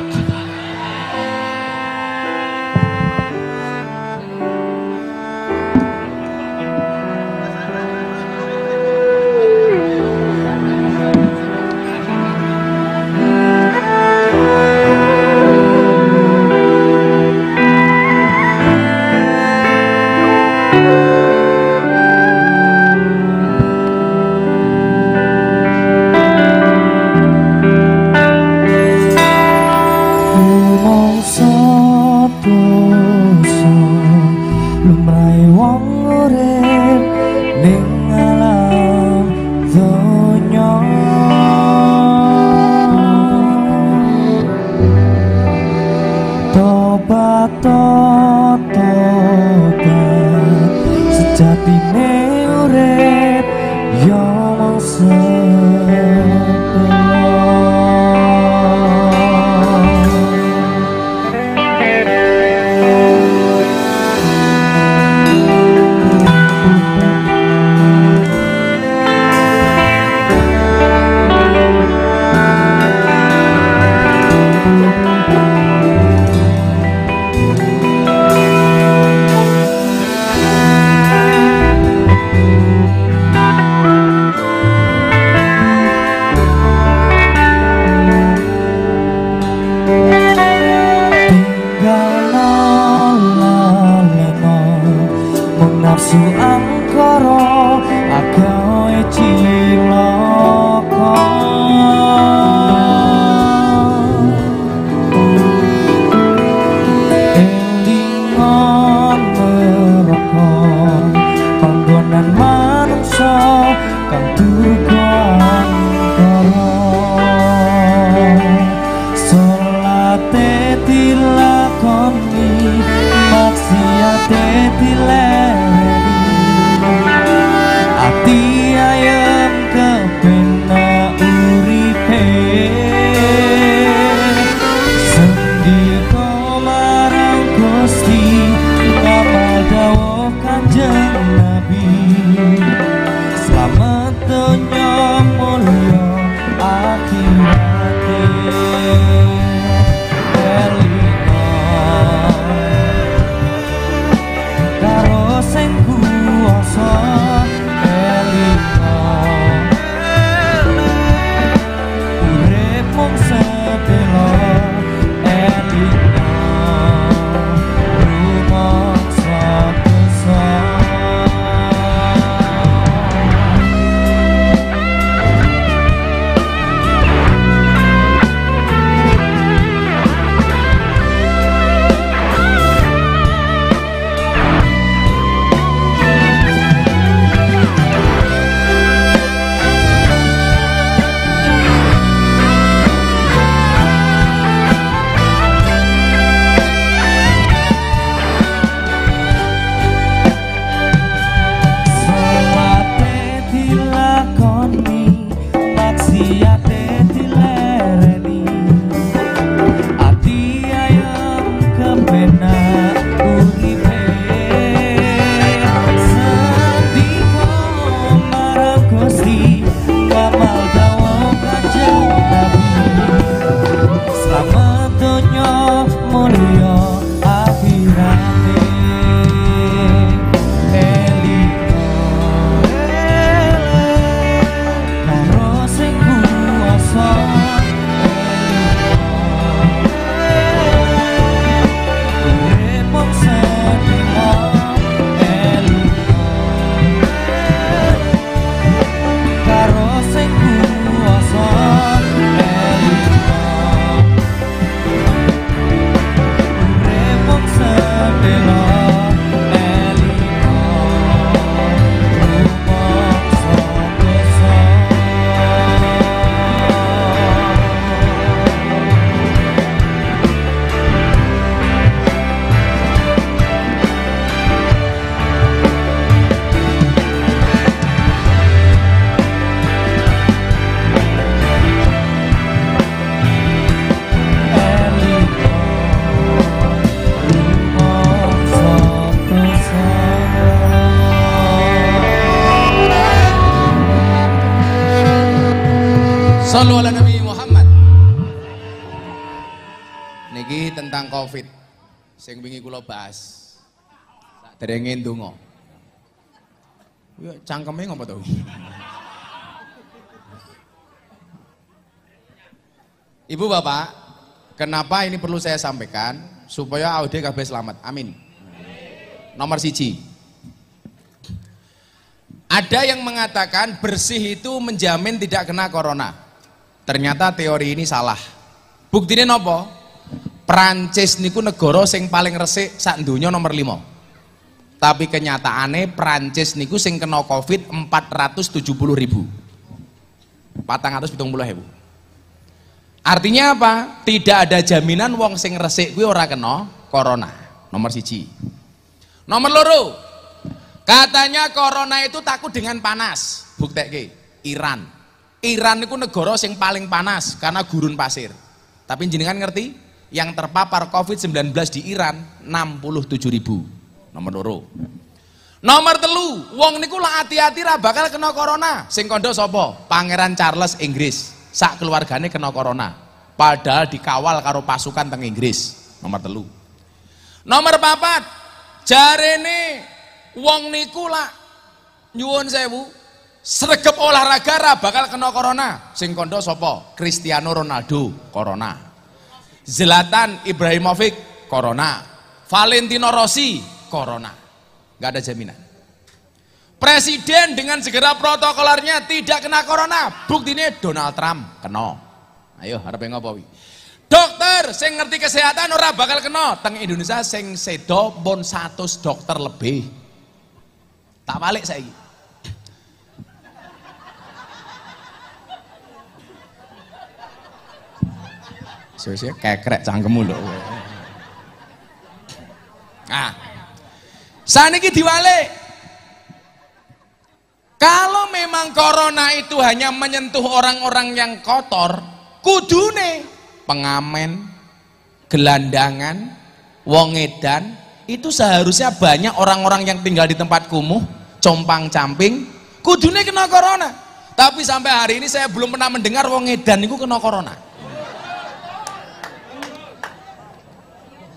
A: Saderenge ndonga. Ya cangkeme ngopo? Ibu Bapak, kenapa ini perlu saya sampaikan supaya Aude kabeh selamat. Amin. Nomor siji. Ada yang mengatakan bersih itu menjamin tidak kena corona. Ternyata teori ini salah. Buktinya nopo? Prancis niku negara sing paling resik sak donya nomor 5. Tapi kenyataannya Prancis niku sing kena Covid 470 ribu. 470 ribu. Artinya apa? Tidak ada jaminan wong sing resik kuwi ora kena corona. Nomor siji. Nomor loro. Katanya corona itu takut dengan panas. Bukteke Iran. Iran itu negara sing paling panas karena gurun pasir. Tapi jenengan ngerti? Yang terpapar COVID-19 di Iran 67 ribu. Nomor loro. Nomor telu, wong niku lah hati-hati ra bakal kena corona. Sing kondo sapa? Pangeran Charles Inggris. Sak keluargane kena corona. Padahal dikawal karo pasukan teng Inggris. Nomor telu. Nomor papat, jarene wong niku lah nyuwun sewu sregep olahraga ra bakal kena corona. Sing kondo sapa? Cristiano Ronaldo, corona. Zlatan Ibrahimovic, corona. Valentino Rossi, corona. Gak ada jaminan. Presiden dengan segera protokolernya tidak kena corona. Buktinya Donald Trump kena. Ayo harap ngopo. Dokter sing ngerti kesehatan ora bakal kena. Teng Indonesia sing sedo pun 100 dokter lebih. Tak balik saya. Sesuk kekrek cangkemmu lho. Nah, saniki diwalik. Kalau memang corona itu hanya menyentuh orang-orang yang kotor, kudune pengamen, gelandangan, wong edan, itu seharusnya banyak orang-orang yang tinggal di tempat kumuh, compang camping, kudune kena corona. Tapi sampai hari ini saya belum pernah mendengar wong edan itu kena corona.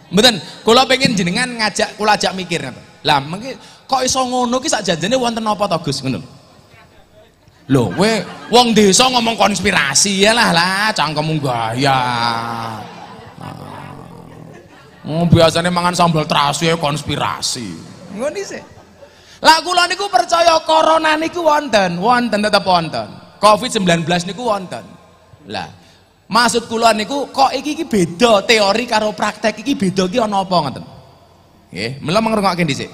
A: Mboten, kula pengen jenengan ngajak kula ajak mikir. Lah mengki kok iso ngono ki sak janjane wonten apa to Gus ngono. Lho, we wong desa ngomong konspirasi ya lah lah cangkemmu gaya. Oh, biasanya mangan sambal terasi ya konspirasi. Ngono sih. Lah kula niku percaya corona niku wonten, wonten tetep wonten. Covid-19 niku wonten. Lah, maksud kula niku kok iki iki beda teori karo praktek iki beda iki ana apa ngoten. Nggih, mula ngrungokke dhisik.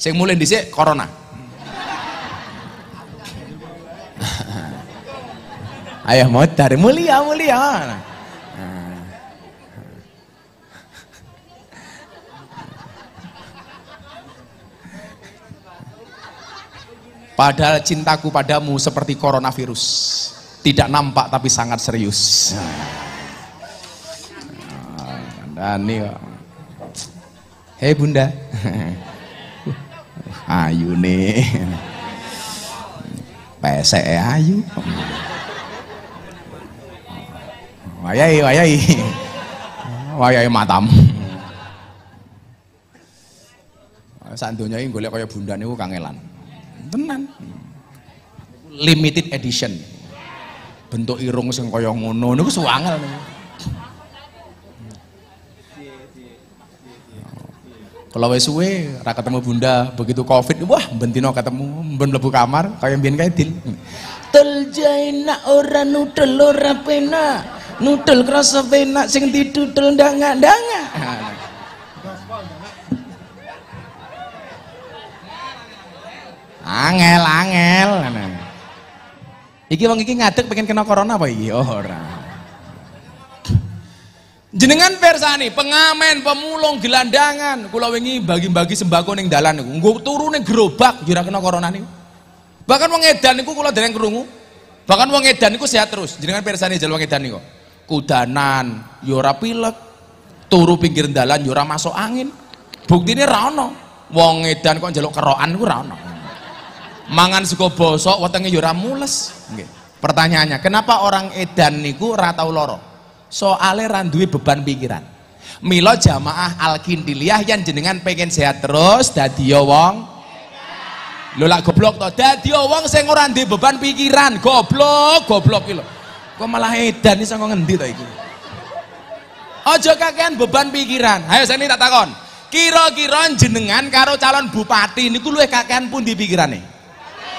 A: Sing mulai dhisik corona. Ayah modar mulia mulia. Padahal cintaku padamu seperti coronavirus. Tidak nampak tapi sangat serius. Dan ini Hei bunda. Ayu nih. Pesek ayu. Wayai, wayai. Wayai matamu. Santunya ini golek kaya bunda niku kangelan. Tenan. Limited edition. Bentuk irung sing kaya ngono niku suwangel niku. Kalau wis suwe ra ketemu bunda, begitu covid, wah bentino ketemu, ben mlebu kamar kaya mbiyen kae dil. Teljaina ora nudel ora penak. Nudel krasa penak sing didudel ndanga-ndanga. Angel, angel. Iki wong iki ngadeg pengen kena corona apa iki? Oh, ora. Jenengan persani, pengamen, pemulung, gelandangan, kula wingi bagi-bagi sembako ning dalan niku. Nggo turu gerobak jura kena corona niku. Bahkan wong edan niku kula dereng krungu. Bahkan wong edan niku sehat terus. Jenengan persani jal wong edan niku. Kudanan, yo ora pilek. Turu pinggir dalan yo ora masuk angin. Buktine ra ono. Wong edan kok njaluk kerokan niku ra ono. Mangan sego bosok wetenge yo ora mules. Nggih. Pertanyaannya, kenapa orang edan niku ora tau loro? Soale ra duwe beban pikiran. Mila jamaah Al-Kindiliyah yang jenengan pengen sehat terus dadi ya wong Lho lak goblok to, dadi ya wong sing ora duwe beban pikiran, goblok, goblok iki lho. Kok malah edan iso ngendi to iki? Aja kakean beban pikiran. Ayo sini tak takon. Kira-kira jenengan karo calon bupati niku luwih kakean pun di pikirane?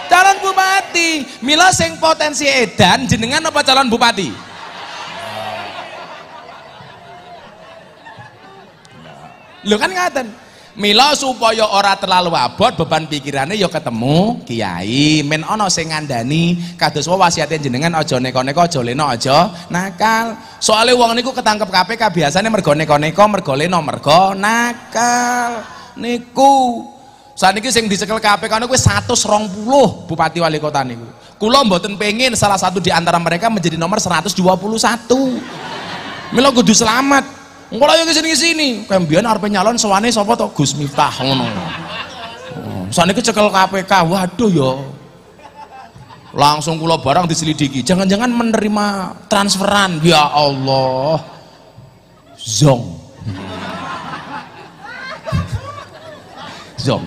A: Calon bupati. Mila sing potensi edan jenengan apa calon bupati? Lho kan ngaten. Mila supaya ora terlalu abot beban pikirannya ya ketemu kiai. Men ana sing ngandani kados wae wasiate jenengan aja neko-neko aja leno aja nakal. Soalnya wong niku ketangkep KPK biasanya mergo neko-neko mergo leno mergo nakal. Niku. Saniki sing dicekel KPK niku wis 120 bupati wali kota niku. Kula mboten pengen salah satu di antara mereka menjadi nomor 121 Mila kudu selamat Engko lha yo sini sini. Kayak mbiyen arep nyalon sowane sapa to? Gus Miftah ngono. Oh, saniki cekel KPK. Waduh yo. Langsung kula barang diselidiki. Jangan-jangan menerima transferan. Ya Allah. Zong. Zong.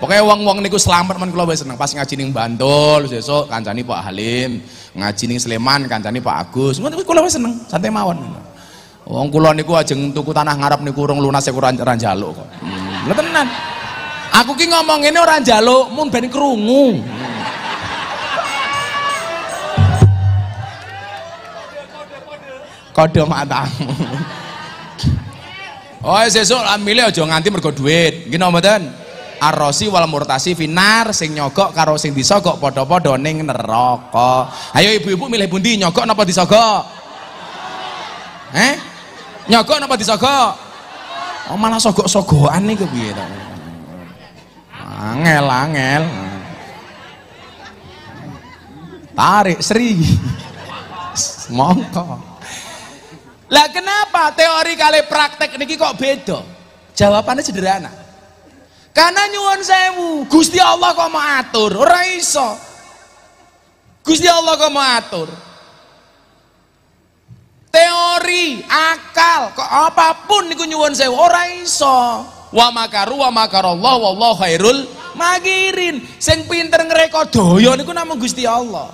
A: Pokoknya wong-wong niku selamat men kula seneng pas ngaji ning Bantul sesuk kancani Pak Halim, ngaji ning Sleman kancani Pak Agus. Ngono kula seneng, santai mawon. Wong kula niku ajeng tuku tanah ngarep niku urung lunas ora ora njaluk kok. Hmm, lha tenan. Aku ki ngomong ini ora njaluk, mun ben krungu. Kode matamu. Oh, sesuk milih aja nganti mergo duit. Nggih napa mboten? Arrosi wal murtasi finar sing nyogok karo sing disogok padha-padha ning neraka. Ayo ibu-ibu milih pundi nyogok napa disogok? Eh? Nyogok napa disogok? Oh malah sogok-sogokan niku piye to? Angel, angel. Tarik Sri. Mongko. Lah kenapa teori kali praktek niki kok beda? Jawabannya sederhana. Karena nyuwun sewu, Gusti Allah kok mau atur, ora iso. Gusti Allah kok mau atur. Teori, akal, kok apa pun niku nyuwun sewu, ora iso. Wa makaru wa makarallah wallahu khairul magirin. Sing pinter ngreka daya niku namung Gusti Allah.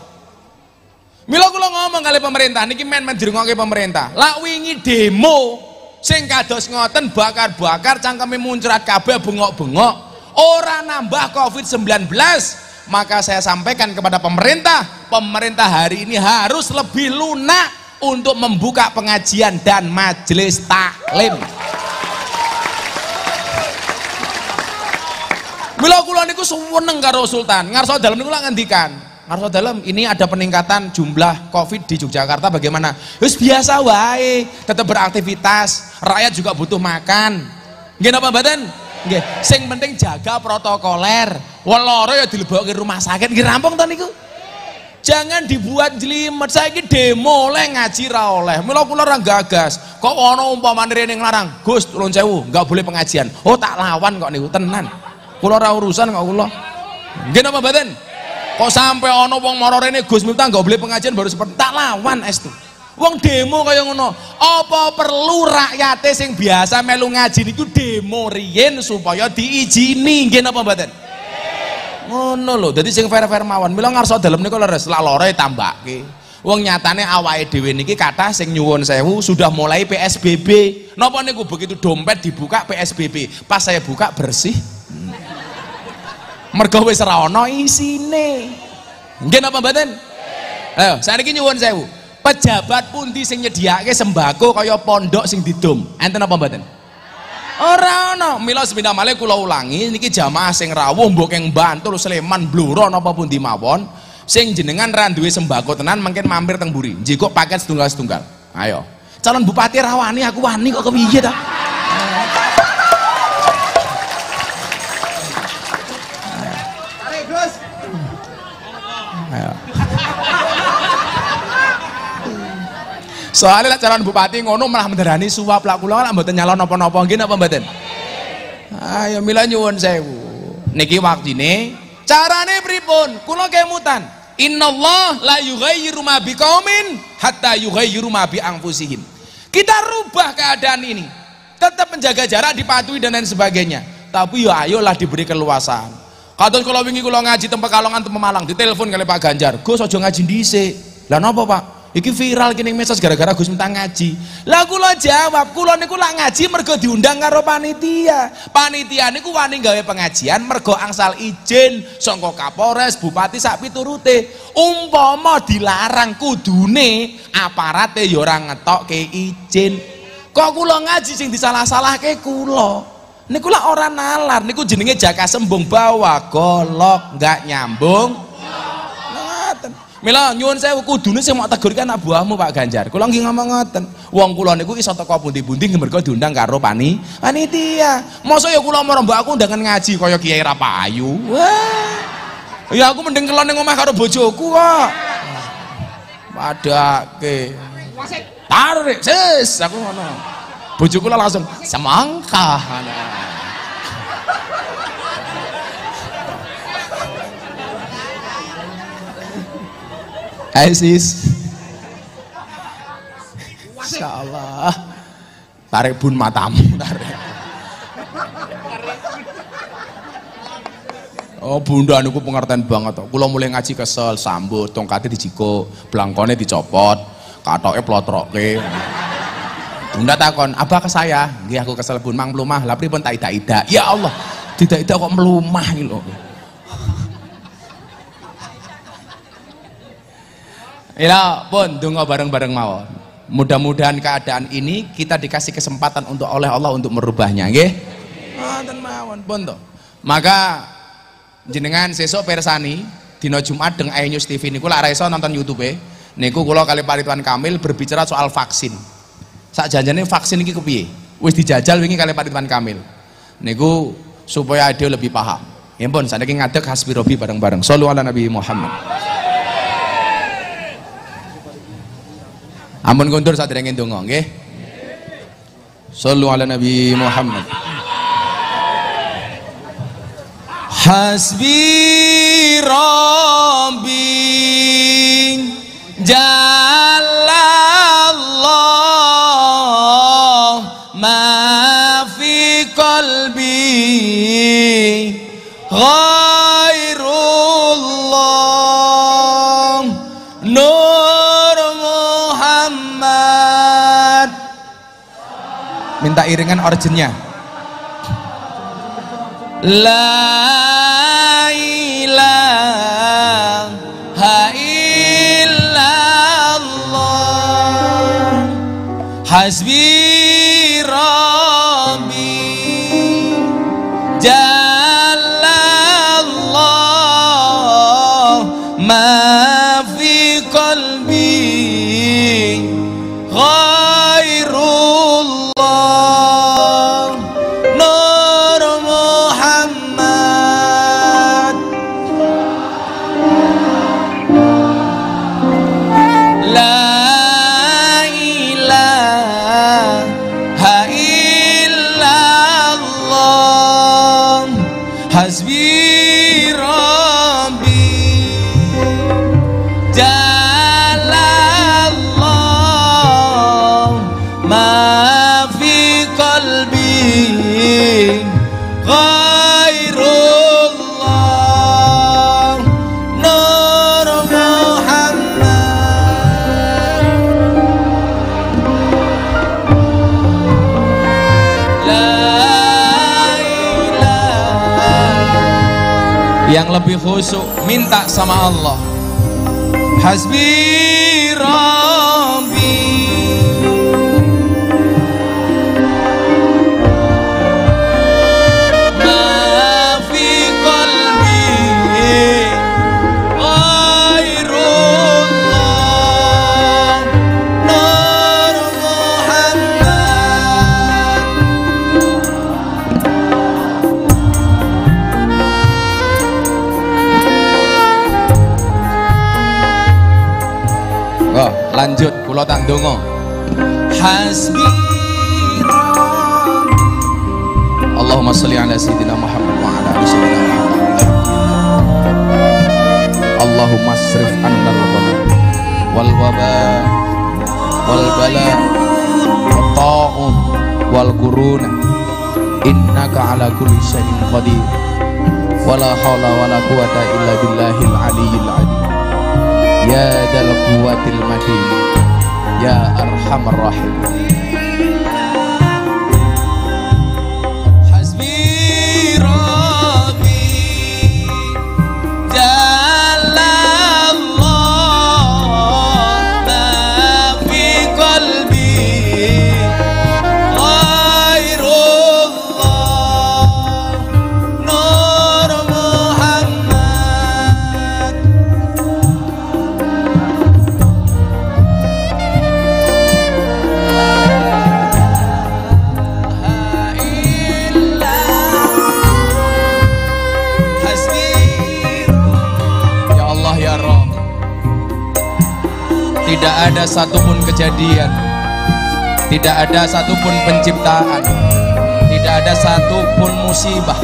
A: Mila kula ngomong kali pemerintah niki men-men dirungokke pemerintah. Lak wingi demo sing kados ngoten bakar-bakar cangkeme muncrat kabeh bengok-bengok ora nambah Covid-19 maka saya sampaikan kepada pemerintah pemerintah hari ini harus lebih lunak untuk membuka pengajian dan majelis taklim. Mila kula niku seneng karo Sultan. Ngarsa dalam niku lak ngendikan ngarsa dalam ini ada peningkatan jumlah covid di Yogyakarta bagaimana? Wis biasa wae tetap beraktivitas rakyat juga butuh makan. Nggih napa mboten? Nggih sing penting jaga protokoler. Lara ya dilebokke rumah sakit. Nggih rampung to niku jangan dibuat jelimet. Saya ini demo oleh ngaji oleh. Mila kula ora gagas. Kok ana umpamane rene nglarang Gus tulun sewu enggak boleh pengajian. Oh tak lawan kok niku tenan. Kula ora urusan kok kula. Nggih napa mboten? Kok sampai ono wong moro rene Gus Miftah nggak boleh pengajian baru seperti tak lawan es tuh wong demo kaya ngono. Apa perlu rakyate sing biasa melu ngaji niku demo riyen supaya diizini nggih napa mboten ngono lho dadi sing fair-fair mawon mila ngarsa dalem niku leres lak lore tambake wong nyatane awake dhewe niki kathah sing nyuwun sewu sudah mulai PSBB napa niku begitu dompet dibuka PSBB pas saya buka bersih mergo wis ora ana isine. Nggih napa mboten? Ayo, saniki nyuwun sewu. Pejabat pundi sing nyediake sembako kaya pondok sing didom? Enten apa mboten? Ora ana. Mila sepindah malih kula ulangi niki jamaah sing rawuh mbok ing Bantul, Sleman, Blora napa pundi mawon sing jenengan ra duwe sembako tenan mungkin mampir teng. Njikuk paket setunggal-setunggal. Ayo. Calon bupati rawani aku wani kok kepiye ta? Soalnya lah calon bupati ngono malah menderani suap lah kula lah mboten nyalon napa-napa nggih napa mboten? Ayo mila nyuwun sewu. Niki waktine carane pripun? Kula kemutan. Innallah la yughayyiru ma biqaumin hatta yughayyiru ma bi anfusihim. Kita rubah keadaan ini. Tetap menjaga jarak, dipatuhi dan lain sebagainya. Tapi ya ayolah diberi keluasan. Kadang kalau wingi kula ngaji tempat kalongan tempat Malang, ditelepon kali Pak Ganjar, "Gus aja ngaji dhisik." Lah napa, Pak? Iki viral kini medsos gara-gara Gus minta ngaji. Lah kula jawab, kula niku lak ngaji mergo diundang karo panitia. Panitia niku wani gawe pengajian mergo angsal izin saka Kapolres, Bupati sak piturute. Umpama dilarang kudune aparate ya ora ngetokke izin. Kok kula ngaji sing disalah-salahke kula. Niku lak ora nalar, niku jenenge jaka sembung bawa golok nggak nyambung. Mila nyuwun sewu kudune sing mau tegur kan buahmu Pak Ganjar. Kula nggih ngomong ngoten. Wong kula niku iso teko pundi-pundi mergo diundang karo pani panitia. Mosok ya kula marang aku undangan ngaji kaya Kiai Rapayu. Wah. Ya aku mending kelon ning omah karo bojoku kok. Padake. Tarik, sis, aku ngono. Bojoku langsung semangka. Hai sis. Insya Allah. Tarik bun matamu, tarik. Oh bunda niku pengertian banget. Kula mulai ngaji kesel, sambut, tongkatnya dijiko, belangkone dicopot, katoknya plotroke. Bunda takon, apa ke saya? Nggih aku kesel bun mang melumah, lah pripun tak ida-ida. Ya Allah, tidak ida kok melumah iki lho. Ya pun donga bareng-bareng mawon. Mudah-mudahan keadaan ini kita dikasih kesempatan untuk oleh Allah untuk merubahnya, nggih. Wonten mawon pun to. Maka jenengan sesuk persani dina Jumat deng iNews TV niku lak iso nonton YouTube niku kula kali Pak Ridwan Kamil berbicara soal vaksin. Sak janjane vaksin iki kepiye? Wis dijajal wingi kali Pak Ridwan Kamil. Niku supaya dia lebih paham. Ya pun saniki ngadeg hasbi robi bareng-bareng. Shallu ala Nabi Muhammad. Ampun kuntur sadurunge ndonga nggih. Shallu ala Nabi Muhammad. Hasbi Rabbi Jalallah Minta iringan originnya La ilaha illallah. Hasbi Yang lebih khusyuk minta sama Allah. Hasbi lanjut kula tandonga hasbi Allahumma sholli ala sayyidina Muhammad wa ala ali sayyidina Muhammad. Allahumma asrif anna al-ghadab wal wal ta'un wal quruna innaka ala kulli syai'in qadir. Wala haula wala illa billahil aliyyil ya dal quwwatil matin ya arhamar rahim Tidak ada satupun kejadian. Tidak ada satupun penciptaan. Tidak ada satupun musibah.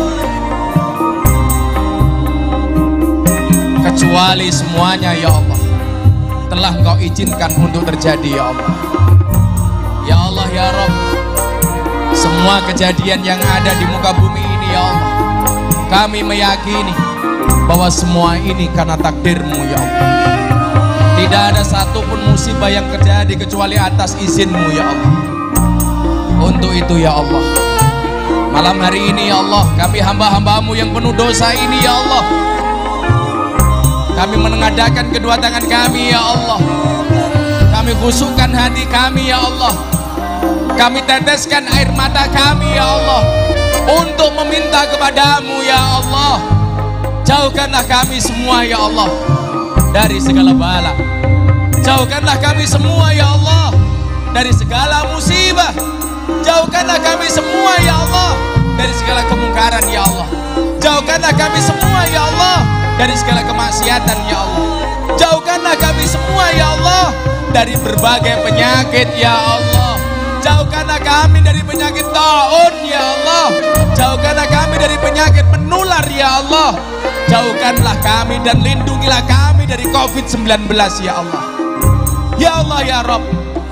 A: Kecuali semuanya ya Allah Telah engkau izinkan untuk terjadi ya Allah. Ya Allah ya Rabb Semua kejadian yang ada di muka bumi ini ya Allah Kami meyakini bahwa semua ini karena takdirmu ya Allah tidak ada satupun musibah yang terjadi kecuali atas izinmu ya Allah. Untuk itu ya Allah. Malam hari ini ya Allah kami hamba-hambamu yang penuh dosa ini ya Allah. Kami menengadakan kedua tangan kami ya Allah. Kami khusukkan hati kami ya Allah. Kami teteskan air mata kami ya Allah untuk meminta kepadamu ya Allah. Jauhkanlah kami semua ya Allah dari segala bala. Jauhkanlah kami semua ya Allah dari segala musibah. Jauhkanlah kami semua ya Allah dari segala kemungkaran ya Allah. Jauhkanlah kami semua ya Allah dari segala kemaksiatan ya Allah. Jauhkanlah kami semua ya Allah dari berbagai penyakit ya Allah. Jauhkanlah kami dari penyakit taun ya Allah. Jauhkanlah kami dari penyakit menular ya Allah. Jauhkanlah kami dan lindungilah kami dari COVID-19 ya Allah. Ya Allah ya Rob,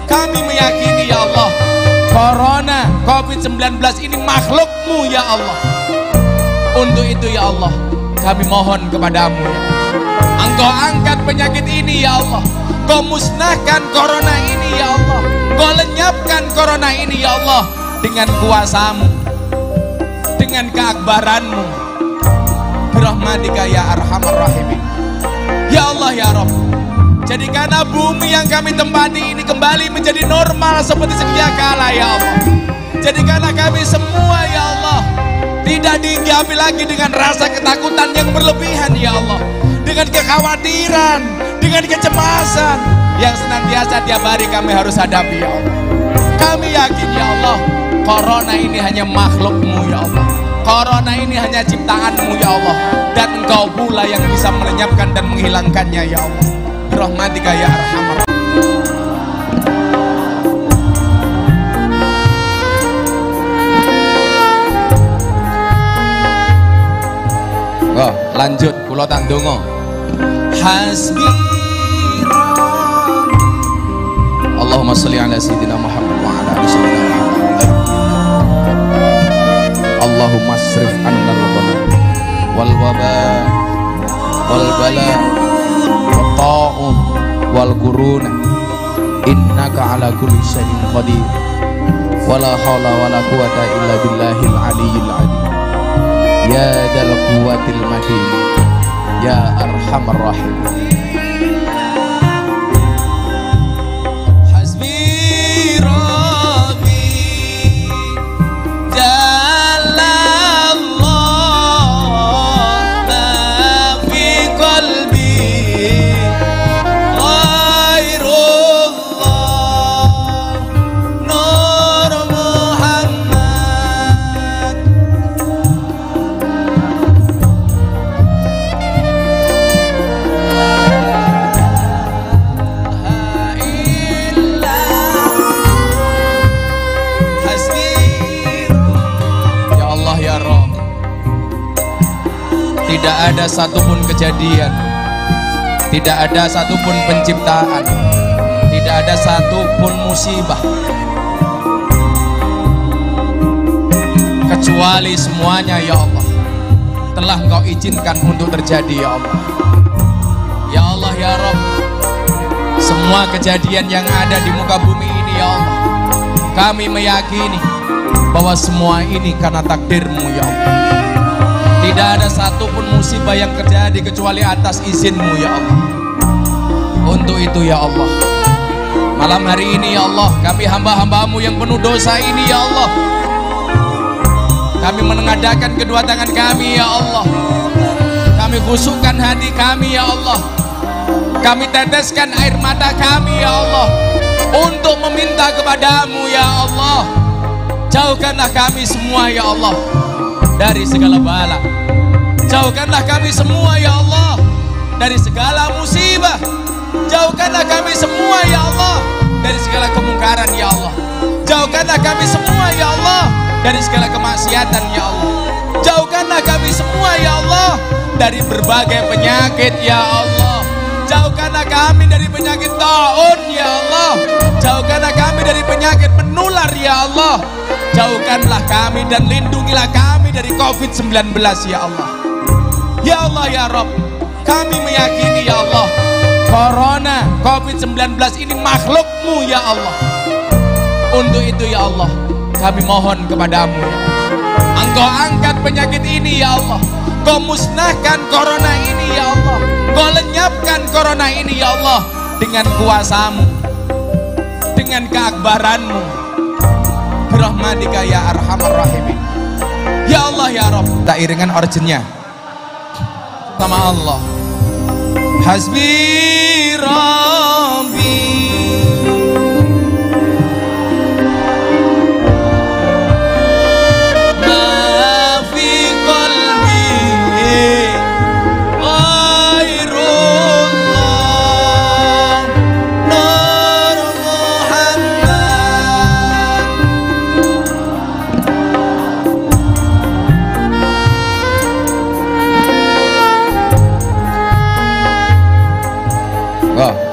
A: kami meyakini ya Allah, Corona COVID-19 ini makhlukmu ya Allah. Untuk itu ya Allah, kami mohon kepadamu ya Engkau angkat penyakit ini ya Allah. Kau musnahkan corona ini ya Allah. Kau lenyapkan corona ini ya Allah dengan kuasamu, dengan keakbaranmu. Birahmatika ya arhamar rahimin. Ya Allah ya Rabb. Jadikanlah bumi yang kami tempati ini kembali menjadi normal seperti sedia kala ya Allah. Jadikanlah kami semua ya Allah tidak dihinggapi lagi dengan rasa ketakutan yang berlebihan ya Allah. Dengan kekhawatiran, dengan kecemasan yang senantiasa tiap hari kami harus hadapi ya Allah. Kami yakin ya Allah, corona ini hanya makhlukmu ya Allah. Corona ini hanya ciptaanmu ya Allah. Dan engkau pula yang bisa melenyapkan dan menghilangkannya ya Allah. Rahmatika ya arhamar. Oh, lanjut kula tak ndonga. Hasbi Allahumma salli ala sayyidina Muhammad wa ala ali sayyidina. Allahumma asrif anna al-ghala wal waba wal bala wa wal quruna innaka ala kulli syai'in qadir. Wala haula wala quwata illa billahil aliyyil azim. Ya dal quwwatil matin. Ya arhamar rahim Tidak ada satupun kejadian. Tidak ada satupun penciptaan. Tidak ada satupun musibah. Kecuali semuanya ya Allah telah engkau izinkan untuk terjadi ya Allah. Ya Allah ya Rabb semua kejadian yang ada di muka bumi ini ya Allah kami meyakini bahwa semua ini karena takdirmu ya Allah tidak ada satupun musibah yang terjadi kecuali atas izinmu ya Allah. Untuk itu ya Allah. Malam hari ini ya Allah kami hamba-hambamu yang penuh dosa ini ya Allah. Kami menengadakan kedua tangan kami ya Allah. Kami khusukkan hati kami ya Allah. Kami teteskan air mata kami ya Allah untuk meminta kepadamu ya Allah. Jauhkanlah kami semua ya Allah dari segala bala jauhkanlah kami semua ya Allah dari segala musibah. Jauhkanlah kami semua ya Allah dari segala kemungkaran ya Allah. Jauhkanlah kami semua ya Allah dari segala kemaksiatan ya Allah. Jauhkanlah kami semua ya Allah dari berbagai penyakit ya Allah. Jauhkanlah kami dari penyakit taun ya Allah. Jauhkanlah kami dari penyakit menular ya Allah. Jauhkanlah kami dan lindungilah kami dari covid-19 ya Allah ya Allah ya Rob. Kami meyakini ya Allah corona covid-19 ini makhlukmu ya Allah. Untuk itu ya Allah kami mohon kepadamu ya. Engkau angkat penyakit ini ya Allah. Kau musnahkan corona ini ya Allah. Kau lenyapkan corona ini ya Allah Dengan kuasamu Dengan keakbaranmu. Birahmatika ya arhamar rahimin. Ya Allah ya Rabb Tak iringan originnya Sama Allah Hasbi Rabbi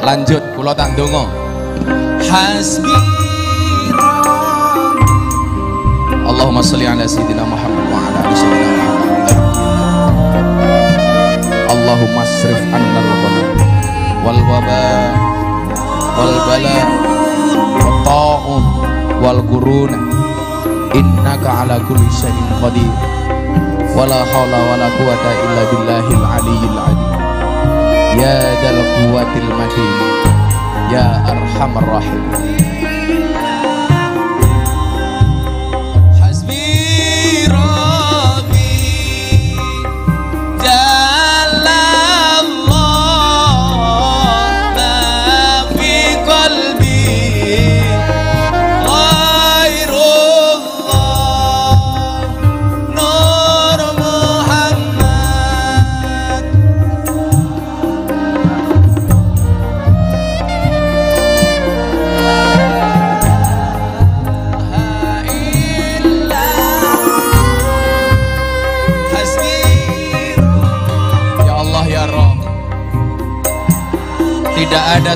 A: lanjut kula tandonga
B: hasbi
A: Allahumma sholli ala sayyidina Muhammad wa ala ali sayyidina Muhammad. Allahumma asrif anna al-ghadab wal waba wal bala wat ta'un wal quruna innaka ala kulli syai'in qadir. Wala haula wala quwata illa billahil aliyyil alim ya dal quwwatil matin ya arhamar rahim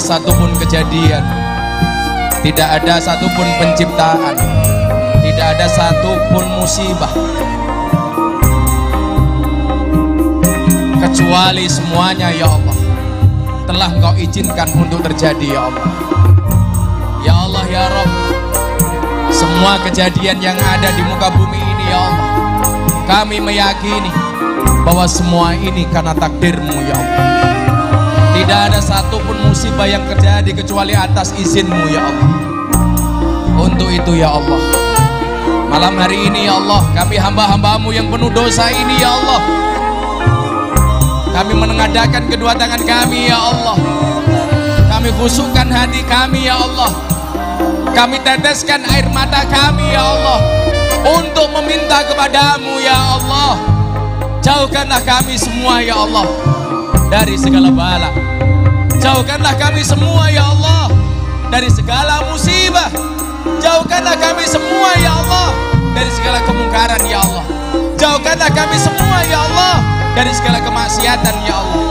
A: satupun kejadian. Tidak ada satupun penciptaan. Tidak ada satupun musibah. Kecuali semuanya ya Allah Telah engkau izinkan untuk terjadi ya Allah. Ya Allah ya Rabb Semua kejadian yang ada di muka bumi ini ya Allah Kami meyakini bahwa semua ini karena takdirmu ya Allah tidak ada satupun musibah yang terjadi kecuali atas izinmu ya Allah. Untuk itu ya Allah. Malam hari ini ya Allah kami hamba-hambamu yang penuh dosa ini ya Allah. Kami menengadakan kedua tangan kami ya Allah. Kami khusukkan hati kami ya Allah. Kami teteskan air mata kami ya Allah untuk meminta kepadamu ya Allah. Jauhkanlah kami semua ya Allah dari segala bala. Jauhkanlah kami semua ya Allah dari segala musibah. Jauhkanlah kami semua ya Allah dari segala kemungkaran ya Allah. Jauhkanlah kami semua ya Allah dari segala kemaksiatan ya Allah.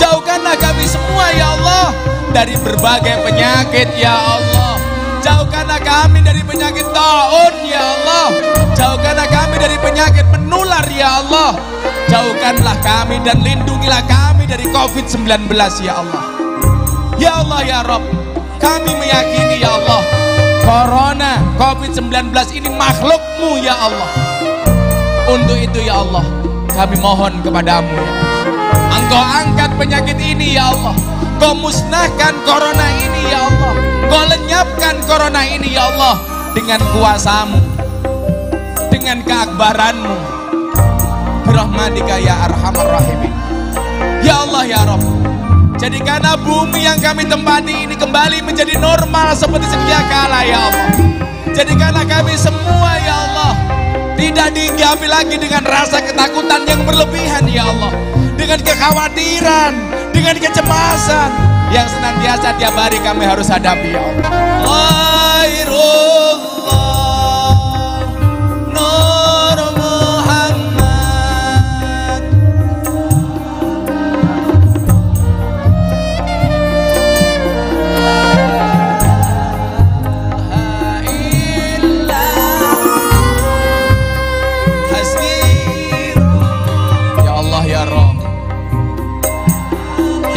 A: Jauhkanlah kami semua ya Allah dari berbagai penyakit ya Allah. Jauhkanlah kami dari penyakit taun ya Allah. Jauhkanlah kami dari penyakit menular ya Allah. Jauhkanlah kami dan lindungilah kami dari COVID-19 ya Allah. Ya Allah ya Rob, kami meyakini ya Allah, Corona COVID-19 ini makhlukmu ya Allah. Untuk itu ya Allah, kami mohon kepadamu ya. Engkau angkat penyakit ini ya Allah. Kau musnahkan corona ini ya Allah. Kau lenyapkan corona ini ya Allah dengan kuasamu, dengan keakbaranmu. Birahmatika ya arhamar rahimin. Ya Allah ya Rabb. Jadikanlah bumi yang kami tempati ini kembali menjadi normal seperti sedia kala ya Allah. Jadikanlah kami semua ya Allah tidak dihinggapi lagi dengan rasa ketakutan yang berlebihan ya Allah. Dengan kekhawatiran, dengan kecemasan yang senantiasa tiap hari kami harus hadapi ya Allah.
B: Khairullah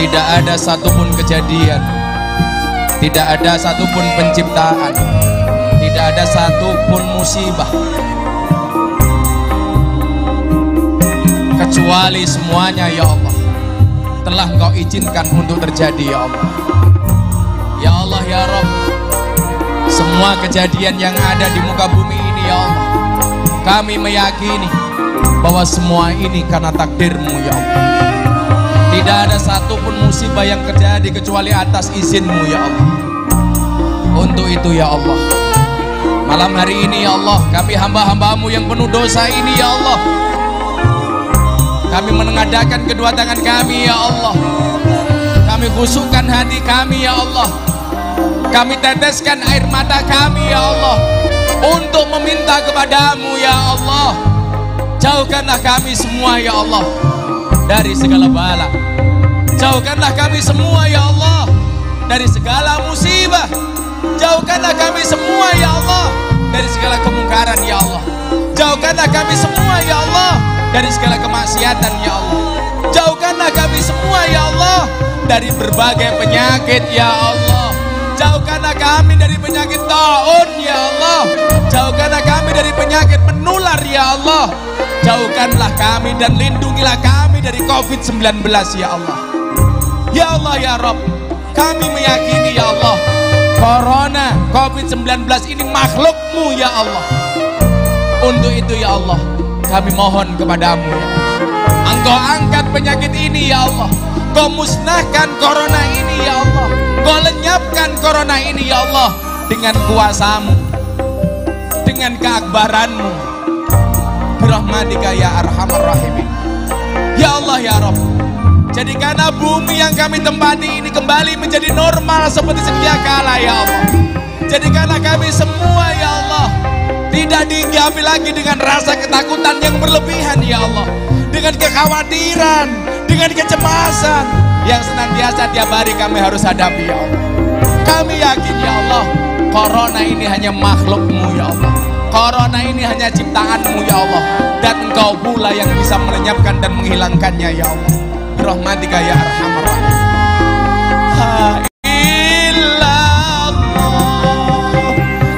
A: Tidak ada satupun kejadian. Tidak ada satupun penciptaan. Tidak ada satupun musibah. Kecuali semuanya ya Allah Telah engkau izinkan untuk terjadi ya Allah. Ya Allah ya Rob Semua kejadian yang ada di muka bumi ini ya Allah Kami meyakini bahwa semua ini karena takdirmu ya Allah tidak ada satupun musibah yang terjadi kecuali atas izinmu ya Allah. Untuk itu ya Allah. Malam hari ini ya Allah kami hamba-hambamu yang penuh dosa ini ya Allah. Kami menengadakan kedua tangan kami ya Allah. Kami khusukkan hati kami ya Allah. Kami teteskan air mata kami ya Allah untuk meminta kepadamu ya Allah. Jauhkanlah kami semua ya Allah dari segala bala. Jauhkanlah kami semua ya Allah dari segala musibah. Jauhkanlah kami semua ya Allah dari segala kemungkaran ya Allah. Jauhkanlah kami semua ya Allah dari segala kemaksiatan ya Allah. Jauhkanlah kami semua ya Allah dari berbagai penyakit ya Allah. Jauhkanlah kami dari penyakit taun ya Allah. Jauhkanlah kami dari penyakit menular ya Allah. Jauhkanlah kami dan lindungilah kami dari COVID-19 ya Allah. Ya Allah ya Rob, kami meyakini ya Allah, Corona COVID-19 ini makhlukmu ya Allah. Untuk itu ya Allah, kami mohon kepadamu ya. Engkau angkat penyakit ini ya Allah. Kau musnahkan corona ini ya Allah. Kau lenyapkan corona ini ya Allah dengan kuasamu, dengan keakbaranmu. Birahmatika ya arhamar rahimin. Ya Allah ya Rabb. Jadikanlah bumi yang kami tempati ini kembali menjadi normal seperti sedia kala ya Allah. Jadikanlah kami semua ya Allah tidak dihinggapi lagi dengan rasa ketakutan yang berlebihan ya Allah. Dengan kekhawatiran, dengan kecemasan yang senantiasa tiap hari kami harus hadapi ya Allah. Kami yakin ya Allah, corona ini hanya makhlukmu ya Allah. Corona ini hanya ciptaanmu ya Allah. Dan engkau pula yang bisa melenyapkan dan menghilangkannya ya Allah. Rahmatika ya arhamar rahim.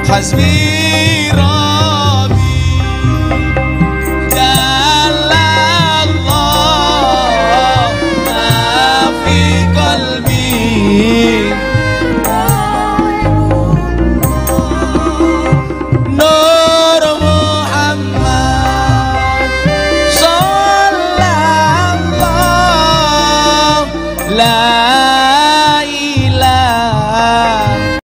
A: Hasbi